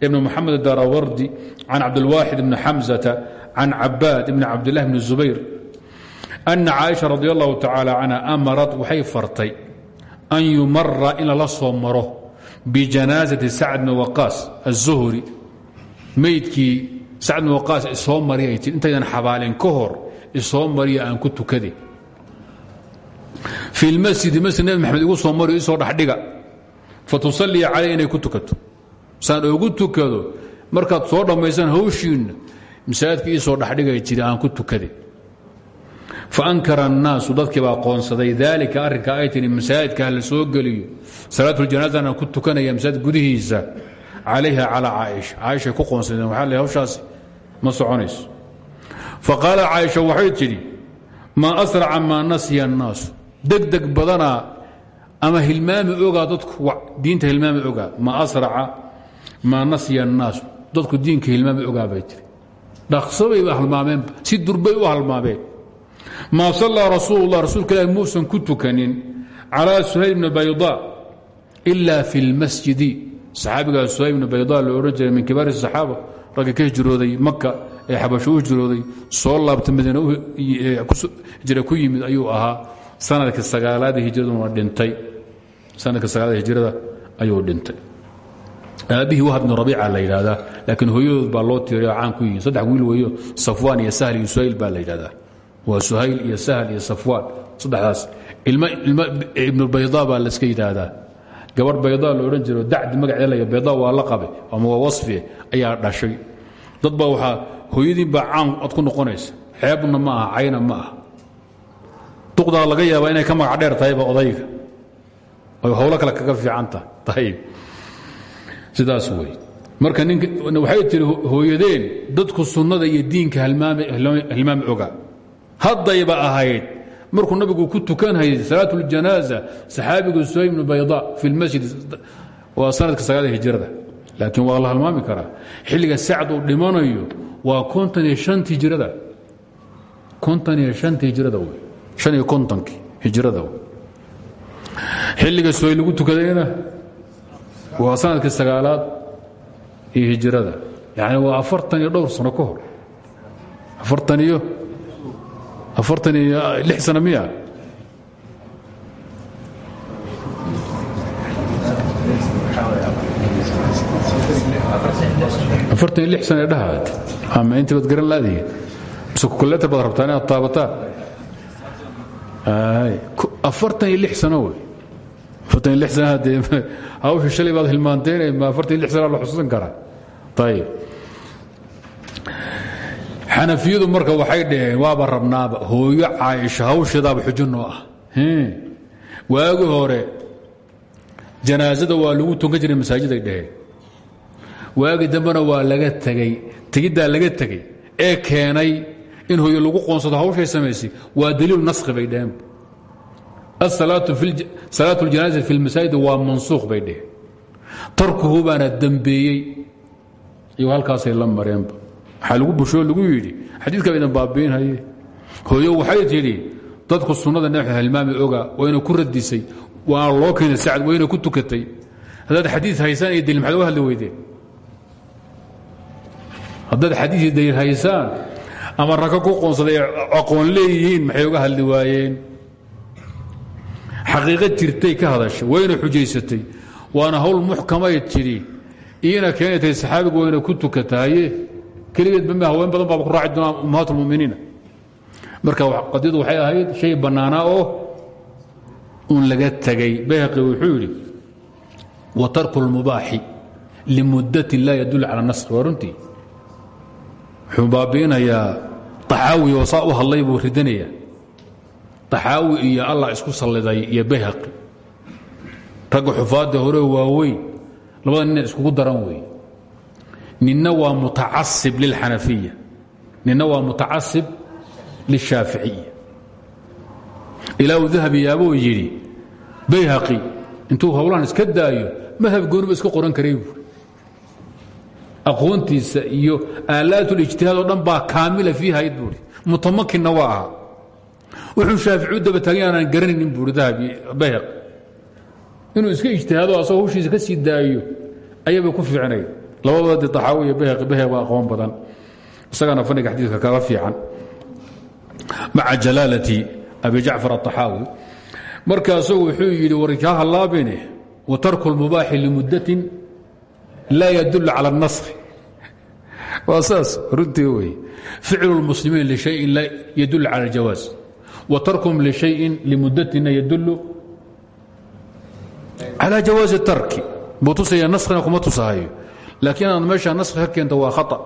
ibn moxamed darawardi can cabdilwaaxid ibni xamzata can cabaad ibni cabdilah bni zubayr ana caaisha radi allahu tacaala canha amarad waxay fartay an yumara in lala soo maro bijanaasati sacd bni waqaas azuhri meydkii sacd bni waqaas isoo mariya ay tii intaydan xabaalin ka hor isoo mariya aan ku tukade fi masjidi masjid nabi maxamed igu soo mari isoo dhexdhiga fa tusalii caley inay ku tukato saan ogu tukado markaad soo dhammaysan hawshiinna masaajidka iisoo dhexdhigay jira aan ku tukaday fa ankara annaasu dadkiibaa qoonsaday daalika arrinka ay tiri masaajidkaah la soo geliyo. Salaatuljanaasanaan ku tukanaya masaajid gudihiisa calayha calaa caaisha. Caaishay ku qoonsadeen waxaa la hawshaasi? Ma soconayso. Fa qaalat caaisha waxay tidhi maa asraca maa nasiya degdeg badanaa ama hilmaami ogaa dadku diinta hilmaami ogaa maa asraca maa nasya الnaasu dadku diinka hilmaami ogaa bay tiri dhaqsobayba halmaameenba si durbay u halmaameen maa sallaa rasuul اllah rasuulka ilahi muusan ku tukanin calىa suhayl bni bayda ila fi اlmasjidi saxaabigaa suhayb ibnu bayda la odhan jiray min kibaari saxaaba ragga ka hijrooday maka ee xabasho u hijrooday soo laabta madiina hijra ku yimid ayuu ahaa sanadka sagaalaada hijraduna dhintay. Sanadka sagaalaada hijrada ayuu dhintay. Aabihii wahab bnu rabiica la yidhaahdaa laakiin hooyadood baa loo tiiriyo caan ku yihiin. Saddex wiil weeyo safwaan iyo sahl iyo suhayl baa la yidhahdaa waa suhayl iyo sahl iyo safwaan saddexdaas. Ilmo ibnu bayda baa layska yidhaahdaa. Gabarh bayda la odhan jiro dacdi magaceelaya bayda waa la qabe ama waa wasfi ayaa dhashay. Dad waxaa hooyadiin baa caan ad ku noqonaysa xeebna ma aha cayna ma aha duqdaa laga yaabaa inay ka magac dheer tahayba odayga. Oy howlo kale kaga fiicanta. Tahayb sidaas wey marka nink waxay tiri hooyadeen dadku sunnada iyo diinka hilmaami oga. Haddayba ahayd markuu nabigu ku tukanhayay salaat اljanaaza saxaabigu suhay bnu bayda fi lmasjid waa sanadka sagaada hijrada. Laakiin waa la halmaami karaa. Xilliga sacd uu dhimanayo waa kontan iyo hijrada. Kontan iyo hijrada wey han iyo kontonkii hijrada wey xilliga suhay lagu tukadayna waa sannadkii sagaalaad iyo hijrada yani waa afartan iyo dhowr sano ka hor. Afartan iyo afartan iyo lix sano miya. Afartan iyo lix sano dhahaad ama intii baad garan laadihi mise kukuleetar baad rabtaa inaad taabataan afartan iyo lix sano wey. Afartan iyo lix sana haddee *laughs* hawshii shalay baad hilmaanteen ma afartan iyo lix sana la xusuusan karaa ayib marka waxay dhaheen waaba rabnaaba hooyo caaisha hawsheedaaba xujo noo ah. Waagi hore janaasada waa lagu tunkan jiray masaajiday dhaheen. Waagi dambena waa laga tegey tegiddaa laga tegey ee keenay in hooyo lagu qoonsado hawshay samaysay waa daliilu naskhi bay dhaheen. Salaatu اljanaasa fi اlmasaajid waa mansuukh bay dhaheen. Tarkuhu baana dembeeyey iyo halkaasay la mareenba waxaa lagu bushoo lagu yidhi xadiidkaa idan baabiinhaye hooyo waxay tidhi dadku sunnada nebi hilmaami oga wayna ku radisay waana loo keenay sacad wayna ku tukatay. Haddaad xadiid haysaan iyo daliil maxaad uga hadli weydeen? Haddaad haysaan ama raka ku qoonsaday aqoon leeyihiin maxay uga hadli waayeen? Xaqiiqo jirtay ka hadashay wayna xujaysatay. Waana hawl muxkamay tidhi. Iina keenatay saxaabigu wayna ku tukatahaye keligeedba m haween badan baaba ku raaci doonaa ummahaat اlmuminiina marka qadiyadu waxay ahayd shay bannaanaa oo un laga tegay bayhaqi wuxuu yidhi wa tarku اlmubaaxi limudatin laa yadul cala naskh waa runtii wuxuu طaxaawi oo saa u hadlay buu ridanayaa. طaxaawi iyo allah isku salliday iyo bayhaqi. Ragga xufaadda hore waaweyn labada nina iskugu daran weeye nina waa mutacasib lilxanafiya nina waa mutacasib lishaaficiya ilaa uu dahabi yaabuu yidhi bayhaqi intuu howlaan iska daayo madhab gooniba iska qoran karay aqoontiisa iyo aalaatulijtihaad oo dhan baa kaamila fii hayd buui waa wuxuu shaaficu dabataagan aanan garanaynin buui dahabi bayhaq inuu iska ijtihaado asagoo hawshiisa ka sii daayo ayabay ku fiicnay labadaba de axaawi iyo waa aqoon badan. Isagana faniga xadiidka kaga fiican. Maca jalaalati abi jacfar aطaxaawi markaasu wuxuu yidhi warikaha laabine wa tarku laa yadul calى الnaskhi waa saas runtii wey ficlu اlmuslimiin lishayin laa yadul calى اljawaaz wa tarkum lishayin limudatina yadulu calى jawaazi اtarki buu tusaya naskhina kuma tusahayo laakiin inaad meesha naskhi ka keenta waa khaa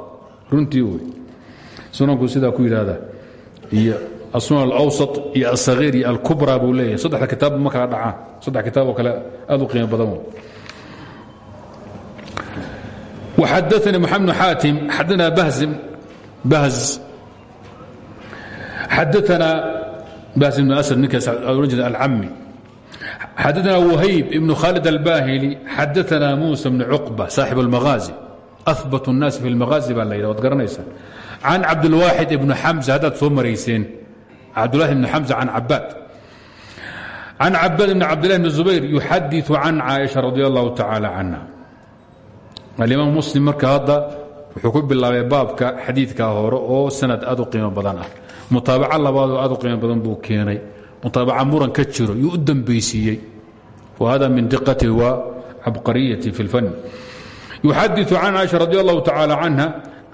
runtii wey sunanku sidaa ku yidhaahda iyo asunan alawsat iyo alsahiir iyo alkubra buu leeyahay saddexda kitaabba ma kala dhacaan saddex kitaaboo kale aad u qiimo badan وxadaثnي محamed بن xاatim xadana bahz xadaana bahz ibn asad ninkaas ohan jira alcami xadaثna whayb ibn khaalid albahili xadaثna muسى bn cuqba saaxib اlmaghaazi أhbat الnaas fi اlmaghaazi baa la yidha waad garanaysaa can cabdاlwaaxid ibn xamza haddaad soo marayseen cabdulahi ibn xamza can cabaad can cabaad ibn cabdillahi bn zubayr yuxadiثu can caaisha radi allahu tacala canha alimaam muslim marka hadda wuxuu ku bilaabay baabka xadiidka hore oo sanad aad u qiimo badan ah mutaabaco labaadoo aad u qiimo badan buu keenay mutaabaca muran ka jiro yuu u dambaysiiyey wahada min diqati wa cabqariyati fi اlfan yuxadiثu can caaisha radi allahu tacaala canha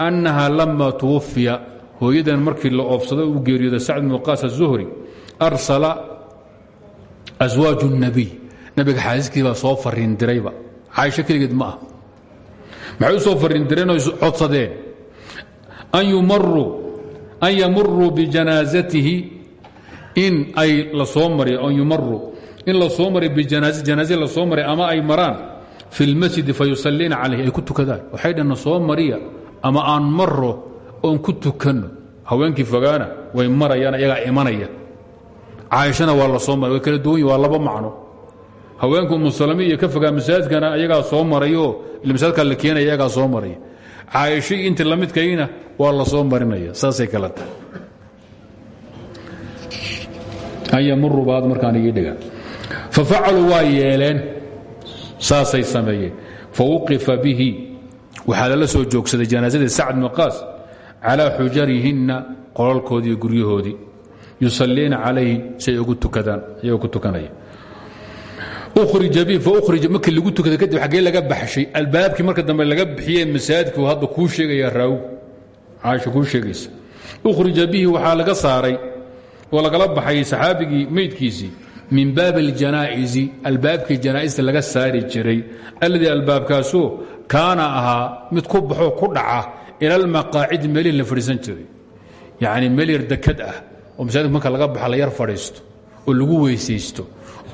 annaha lama tuwafiya hooyadan markii la oofsaday u geeriyooda sacd bn qaas الzuhri arsala aswaaju الnabiy nabiga xaasiskii baa soo fariin dirayba caaisho keligeed ma ah maxay u soo fariindireen oo codsadeen? An yamuruu bijanaazatihi in ay la soo mariyo an yumaruu in la soo mariyo bijanaazati la soo mariyo ama ay maraan fi اlmasjidi fayusaliina calayh ay ku tukadaan. Waxay dhanna soo mariya ama aan maro oon ku tukanno. Haweenkii fogaana way marayaan iyagaa imanaya caaishana waa la soo maray way kala duwan yi waa laba macno haweenku umusalami iyo ka fogaa masaajidkana ayagaa soo marayoo masaajidkaa la keenaya ayagaa soo maraya caaisho intii lamidkayna waa la soo marinaya saasay kala tahay. An yamuru baad markaan ii dhiga. Fafacaluu waa yeeleen saasay sameeyeen. Fawuqifa bihi waxaa lala soo joogsaday janaasadii sacd maqaas calaa xujarihinna qolalkoodii guryahoodii. Yusaliina calayhi say ugu tukadaan iyagoo markii lagu tukada kadib xaggee laga baxshay. Albaabkii marka dambe laga bixiyee masaajidku hadda kuu sheegaya raaw caaisha kuu sheegaysa. Ukhrija bihi waxaa laga saaray oo lagala baxay saxaabigii meydkiisii min baab اljanaa'izi albaabkii janaa'ista laga saari jiray. Alladii albaabkaasoo kaana ahaa mid ku baxoo ku dhaca ila almaqaacidi meelihii la fadhiisan jiray. Yacni meel yar dekad ah oo masaajidka marka laga baxa la yar fadhiisto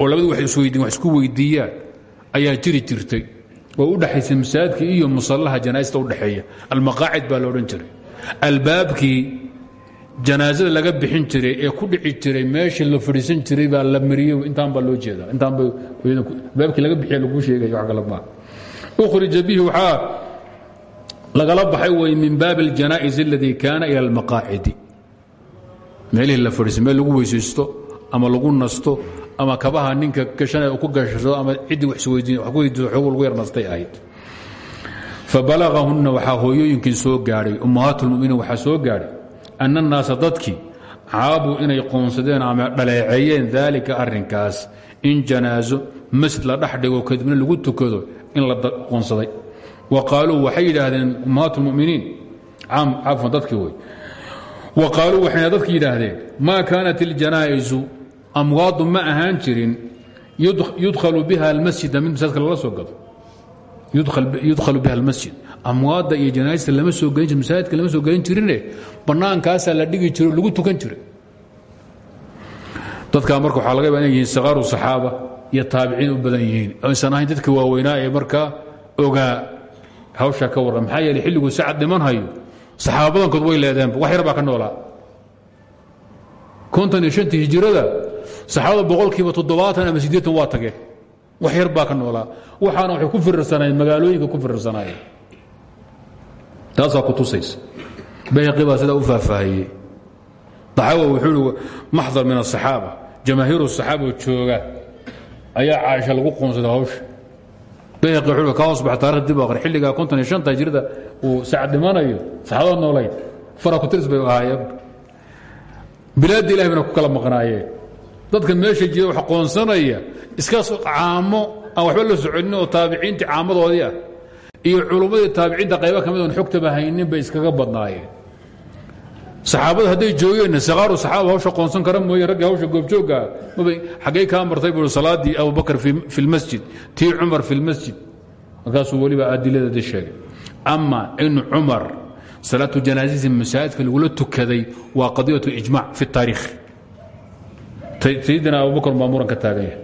oo labadu wax isku weydiiyaan. Ayaa jiri jirtay. Oo u dhexaysa masaajidka iyo musallaha janaa'ista udhexeeya almaqaacid baa la odhan jiray. Albaabkii janaasada laga bixin jiray ee ku dhici jiray meesha la fadhiisan jiray baa la mariyey. Intaan baa loo jeedaa. Intaan ba albaabkii laga bixiya laguu sheegaya wax kale maa bihi waxaa lagala baxay way min baabi اljanaa'is aladii kaana ila almaqaacidi. Meelihii la fadhiisay meel lagu weysaysto ama lagu nasto ama kabaha ninka gashanay ku gashado ama ciddii wax isweydiin wax ku weydiiso xoog lagu yar nastay ahayd. Fabalagahunna waxaa hooyooyinkii soo gaadhay ummahaatulmuminiin waxaa soo gaadhay anna annaasa dadkii caabuu inay qoonsadeen ama dhaleeceeyeen daalika arrinkaas in janaaso masjid la dhex kadibna lagu tukado in la qoonsaday. Wa qaaluu waxay yidhaahdeen ummahaatulmuminiin cafwan dadkii wey wa qaaluu waxayna dadki yidhaahdeen maa kaanat iljanaa'isu amwaadu ma ahaan jirin yudkhalu biha almasjida mid masaajidka lala soo gado. Yudkhalu biha almasjid. Amwaadda iyo janaa'ista lama soo gelin jir masaajidka lama soo gelin jirine bannaankaasaa la dhigi jiro lagu tukan jiray dadkaa marka waxaa laga yaba inay yihiin sakaaru saxaaba iyo u badan yihiin aysan ahayn dadka waaweynaa ee markaa ogaa hawshaa ka warran. Maxaa yeeley xilliguu sacad dhiman hayo saxaaba badankood way leedeenba wax yar baa ka noolaa. Kontan iyo shantii saxaabada boqolkiiba toddobaatan ama siddeetan waa tageen. Wax yar baa ka noolaa. Waxaana waxay ku firirsanaayeen magaalooyinka ku firirsanaayeen taasaa ku tusaysa. Bayhaqi baa sidaa u faahfaahiyey. Daxawa wuxuu i maxdar min asaxaaba jamaahiiru saxaaba jooga ayaa caaisha lagu qoonsaday hawsha. Bayhaqi wuxuu ka hoos baxa taarikh dib aqri. Xilligaa kontan iyo shanta hijirada uu sacad dhimanayo saxaabada noolayd. Fara ku tiris bay ahaayeen. Bilaadda ilahi bayna ku kala maqnaayeen dadka meesha jira wax qoonsanaya iska caamo aan waxba la soconin oo taabiciintii caamadoodii ah. Iyo culummadii taabiciinta qayba ka mid oon xogtaba haynin bay iskaga badnaayeen. Saxaabada hadday joogeenna sakaaru saxaaba hawsha qoonsan kara mooye raggii hawsha goobjooggaa mabay xaggay kaa martay buu salaaddii abubakar fi lmasjid tii cumar fi lmasjid markaasuu weliba adiladeeda sheegay. Ama in cumar salaatu janaasisi masaajidka lagula tukaday waa qadiyatu ijmac fi taariikh sayidina abubakar baa muran ka taagan yahay.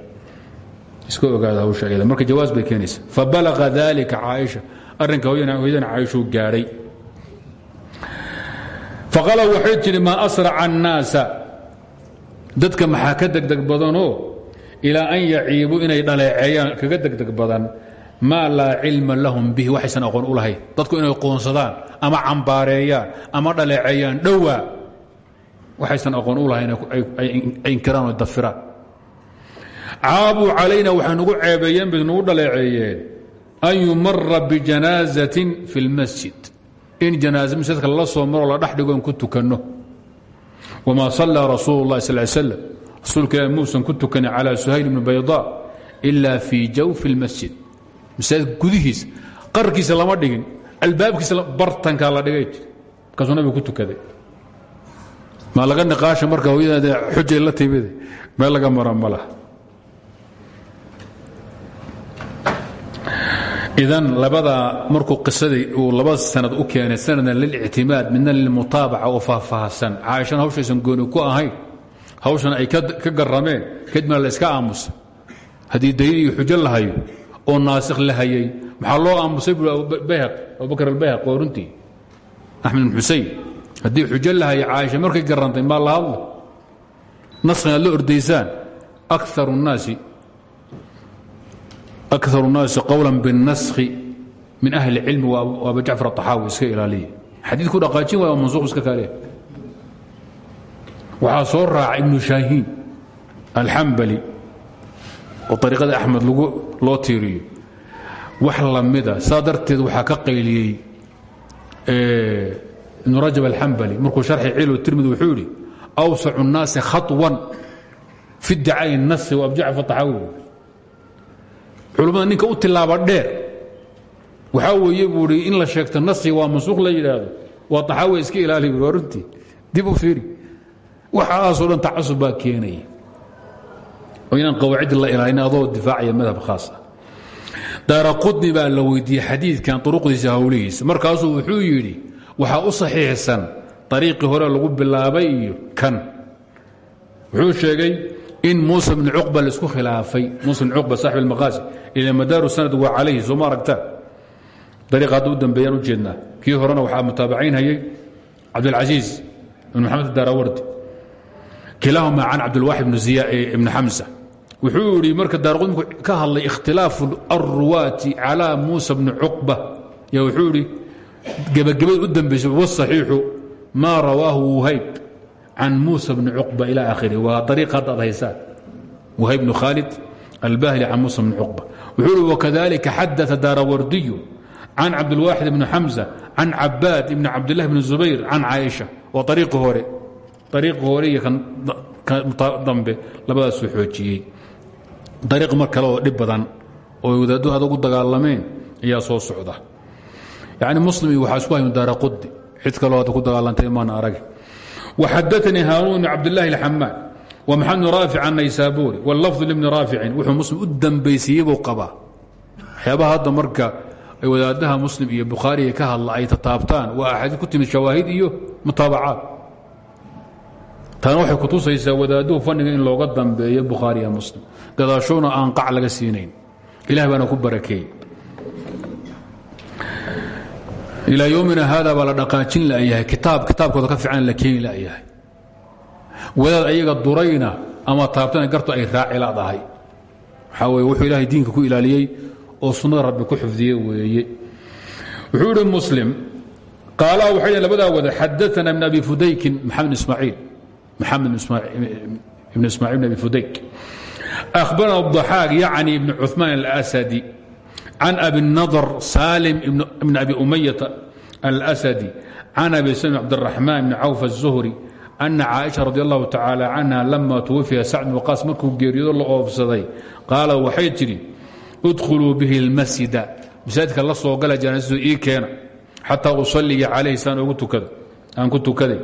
Iska ogaada hawsha iyada marka jawaas bay keenaysa. Fabalaga dalika caaisha arrinka hooyadana caaishuu gaadhay faqala waxay tidhi maa asraca annaasa. Dadka maxaa ka degdeg badanoo? Ilaa an yaciibuu inay dhaleeceeyaan kaga degdeg badan maa laa cilma lahum bihi. Waxaysan aqoon u lahayn. Dadku inay qoonsadaan ama cambaareeyaan ama dhaleeceeyaan. Dhowaa waxaysan aqoon u lahayn ay inkiraan oo dafiraan caabuu calayna waxay nugu ceebeeyeen bay nugu dhaleeceeyeen an yumara bijanaazatin fi اlmasjid in janaaze masjidka lala soo maroo la dhex dhigo in ku tukanno wma salaa rasuul اllahi sal slam rasuulka ilah muusan ku tukanin calى suhayl bni bayda ila fii jawfi اlmasjid masaajidka gudihiisa qarkiisa lama dhigin albaabkiisa bartankaa la dhigay markaasuu nabiga ku tukaday maa laga niqaasha marka hooyadaada xujay la timid meel laga mara ma idan labadaa markuu qisadii uu laba sanad u keenay sanadna lilictimaad midna lilmutaabaca oo faahfaahsan. Caaishana hawshaysan gooni ku ahayn hawshan ay ka garameen kadibna la iska aamusa haddii daliil iyo xujo oo naasikh la maxaa loo aamusay bui bayhaq abubakr albayhaq waa runtii axmed bin haddii xujo la hayay caaisha markay garantay maa la hadlo naskhin aad la ordaysaan akar الnaasi أكثر الناaس قولا بالنسخ من أهل العلم وأba جعفر الطحاوي iska ilaaliya xadيiث ku dhaqaajin waay maنsuq iska kaale waxaa soo raaca iبن شhاهين الحنبلي oo طريقada أحمد loo tiiriyo wax lamida saa darteed waxaa ka qayliyey iبن رaجب الحنبلي markuu شharxi cil تirmid wuxuu yihi أwسع الناaسi خaطوا في ادعاء النص وأب جعفر الطحاوي culummada ninka u tilaaba dheer waxaa weeye buu i in la sheegto nasiga waa mansuuq la yidhaahdo waa taxaawi iska ilaali bu waa runtii dib u fiiri waxaasoo dhan tacasub baa keenaya oo inaan qawaacid la ilaalin adoo difaacaya madhab khaas ah daara qudni baa la weydiiyey xadiidkan uruqdiisa hawlihiisa markaasuu wuxuu yidhi waxaa u saxiixsan ariiqii hore lagu bilaabay iyo kan. Wuxuu sheegay in muusa bn cuba la isku khilaafay. Musa bn cuba saaxib almaqaasi ila madaaru sanad waa calayhi sooma aragtaan ariiqa hadda u dambeeyaan u jeednaa. Kii horena waxaa mutaabacaynhayay cabdilcasiiz ibn maxamed adarawardi kilaahumaa can cabdilwaaxid eh, ibn xamsa. Wuxuu yidhi marka daarqudnku ka hadlay ikhtilaafu aruwaati calaa muusa bni cuqba. Y wuxuu gebagabada u dambaysa wالصaxiixu ma rawaahu wuhayb can muسى bni cuqba ilى akhirih waa ariiq hadda ad haysaan whayb bnu khaalid albahli can muسى bni cuqba wuxuu uhi wkadalika xadaثa daarawardiyu can cabdاlwaaxid bni xamزة can cabaad ibni cabdالlah bni zubayr can caaisha waa ariiqi hore ariiqi hore iyo kan dambe labadaasuu xoojiyey ariiq mar kale oo dhib badan oo wadaaddu adag u dagaalameen ayaa soo socda yani muslim iyo waxaa isku hayn daara qudi cid kaloo hadda ku dagaalantay maan arage waxadaanii haanuun ibn cabdillaahi alxamaad wa maxamed bn raafic an naysaabuuri wallafdu libni raaficin wuxuu muslim u dambaysiiyeybuu qabaa. Waxyaabaha hadda marka ay wadaadaha muslim iyo bukhaariga ka hadla ay tataabtaan waa axaadiis ku timid shawaahid iyo mutaabacaad. Taana waxay kutusaysaa wadaaduhu faniga in looga dambeeyo bukhaari iyo muslim. Gadaashoona aan qac laga siinayn. Ilah baana ku barakeeyey ilaa yomina haada baa la dhaqaajin layahay kitaab ka fiican la keeni layahay ayaga durayna ama taabtana gartu ay raaci ladahay waxaa weye wuxuu ilaahay diinka ku ilaaliyey oo sunnada rabbi ku xifdiye weeye. Wuxuu idhi muslim qaalaha waxay labadaa wada xadaana ibn abi fudaykin maxamed ismaaciil. Maxamed ibn ismaaciil ibn fudayk. Akhbarana daxaaq yacni ibn cuثmaan alasadi can abi nadr salim bn abi umayata alsadi can abi sami cabdiraxmaan bni cawf aلzuhri ana caaisha radi allahu tacaala canha lama twafya sacd bn waqaas markuu geeriyoodo la oofsaday qaala waxay tidhi udkhuluu bihi اlmasjida masaajidka la soo gala janaasadu ii keena xataa usaliya calayhi saan aan ku tukaday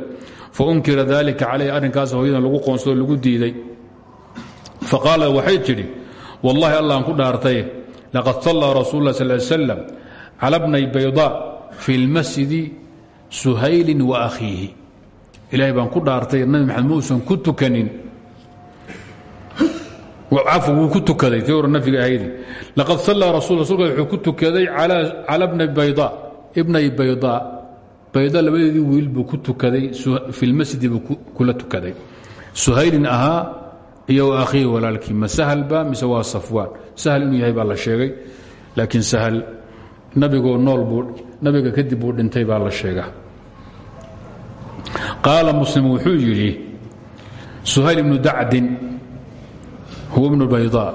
faunkira dalika calayh arrinkaas hooyadan lagu qoonsado lagu diiday faqaala waxay tidhi wallahi allaaan ku dhaartay laqad sallaa rasul lah sal slam cala bnay bayda fi اlmasjidi suhaylin wa akhiihi ilahay baan ku dhaartay nabi maxamed muusan ku tukanin cafw wuu ku tukaday tii hore nafyiga ahaydi laqad sallaa rasul rasulka wuxuu ku tukaday cala bni bayda ibnay bayda bayda labadeedii wiil buu ku tukaday fi lmasjidi buu kula tukaday suhaylin ahaa iyo akhiihi walaalkii ma sahlba mise waa safwaan? Sahl inuu yahay baa la sheegay laakiin sahl nabigoo nool buu nabiga kadib buu dhintay baa la sheega qaala muslim wuxuu yidhi suhayl ibnu dacdin huwa ibnu bayda.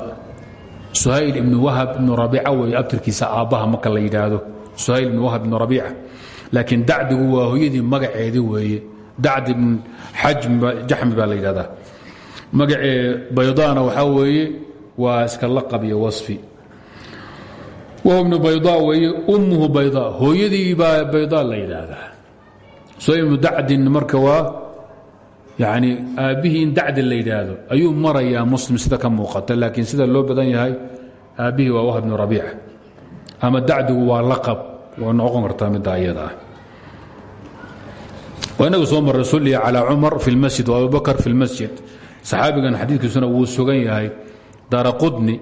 Suhayl ibni wahab ibnu rabiica weeye abtirkiisa aabbaha marka la yidhaahdo. Suhayl ibni wahab ibnu rabiica. Laakiin dacdigu waa hooyadii magaceedi weeye. Dacd ibn jaxmi baa la yidhahdaa magacee baydana waxaa weeye waa iska laqab iyo wasfi. Wahu ibnu bayda weeye ummuhu bayda hooyadii baa bayda la yidhaahdaa. Ibnu dacdin marka waa yani aabbihii in dacdi la yidhaahdo. Ayuu muslim sida ka muuqata laakiin sida loo badan yahay aabbihii waa wah bnu rabiica ama dacdigu waa laqab way noqon kartaa midda ayada ah waa inagu soo maray sulliya calaa cumar fi lmasjid wa abubakar fi lmasjid saxaabigan xadiidkiisuna wuu sugan yahay. Daara qudni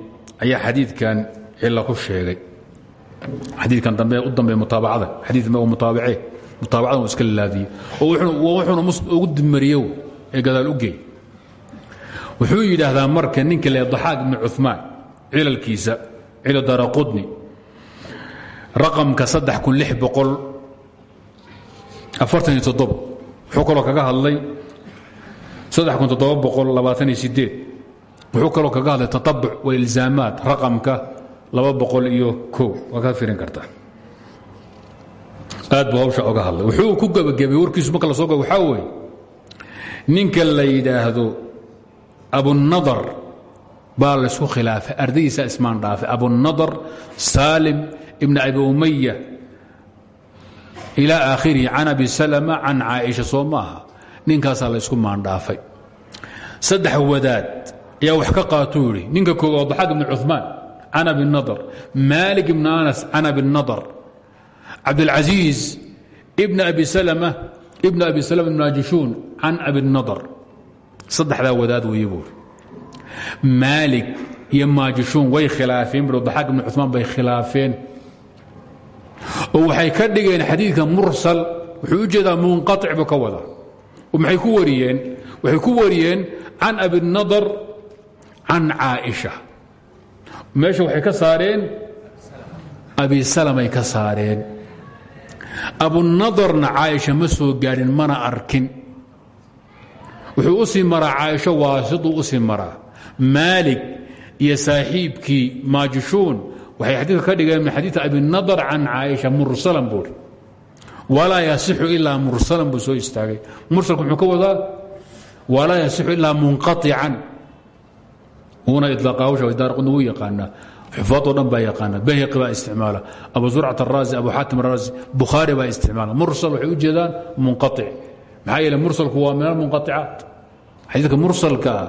ayaa xadiidkan cila ku sheegay. Xadiidkan dambe u dambe mutaabacada xadiid ma mutaabace mutaabacada uu iska laadiye wuxuuna ugu dimariyo ee gadaal u geey wuxuu yidhaahdaa marka ninka le daxaaq ibni cumaan cilalkiisa cilal daara qudni raqamka wuxuu kaga hadlay wuxuu kaloo kaga hadlay tatabuc wailzaamaat raqamka iyo waa kaa firin kartaa aad buu hawsha oga hadlay. Wuxuu ku gebagabay warkiisu marka la soo waxaa weeye ninka la yidhaahdo abunadar baa laysku khilaafay. Ardaydiisa ismaan dhaafay. Abunadar saalim ibn abi umaya ilى aakhirihi can abi salma can caaisha soo ninkaasaa laysku maandhaafay. Saddex wadaad ayaa wax ka qaatuu yidhi ninka kooga waa ibn cumaan can abi nadar maalik ibn anas can abi nadar cabdاlcaziiz ibn abi salama ibn abi salama ibnajishuun can abi nadar. Saddexdaa wadaad weeye buuri maalik iyo way khilaafeen bu daxaaq ibn cumaan bay khilaafeen. Waxay ka dhigeen xadiidka mursal wuxuu u jeedaa munqaطic buu maxay ku wariyeen? Waxay ku wariyeen can abinadar can caaئiشha meesha waxay ka saareen? Abi salamay ka saareen. Abunadarna caaisha ma soo gaadhin mana arkin. Wuxuu u sii maraa caaisho waasiduu u sii maraa. Maalik iyo saaxiibkii maajishuun waxay xadiidka ka dhigeen min xadiid abinadar can caaisha mursalan buuri walaa yasixu ilaa mursalan buu soo istaagay. Mursalku muxuu ka wadaa walaa yasixu ilaa munqaican uuna ilaaqa hawsha daarqudna wuu yaqaanaa. Xufaadoo dhan baa yaqaana bayhaqi baa isticmaala. Abu zurcat araazi abu xaatim araazi bukhaari baa isticmaala. Mursal waxay u jeedaan munqaic maxaa yeele mursalku waa min almunqaicaat xadiidka mursalka ah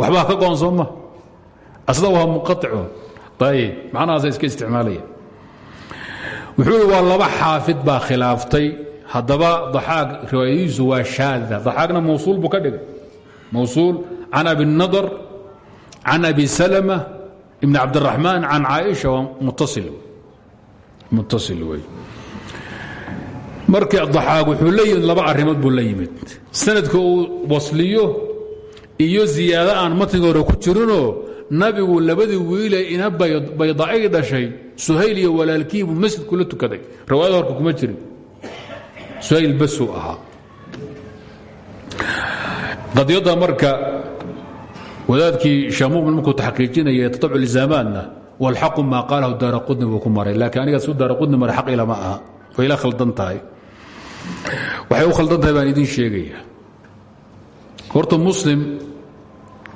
waxbaa ka goon soo ma. Asna waa munqaicu ayb macnahaasa iska isticmaalaya wuxuu i waa laba xaafid baa khilaaftay. Haddaba daxaaq riwaayadiisu waa shaada daxaaqna mawsuul buu ka dhigay. Mawsuul can nadar can abi salma ibn cabdiraxmaan can caaisha. Waa muttasil wey. Marka daxaaq wuxuu la laba arrimood buu la yimid. Wasliyo iyo ziyaado aan matniga ku jirinoo nabigu labadii wiile ina baydaay dhashay suhayl iyo walaalkii buu masjidku la tukaday. Riwaayada horka kuma jirin. Suhayl basuu ahaa. Qadiyadda marka wadaadkii shamuumin markuu taxqiijinaya tatabuc ilzaamaadna walxaqu maa qaalahu daara qudni buu ku maray. Laakiin aniga su daara qudni maray xaq ilama aha. Way ila khaldan waxay u khaldan baan idiin sheegaya. Horta muslim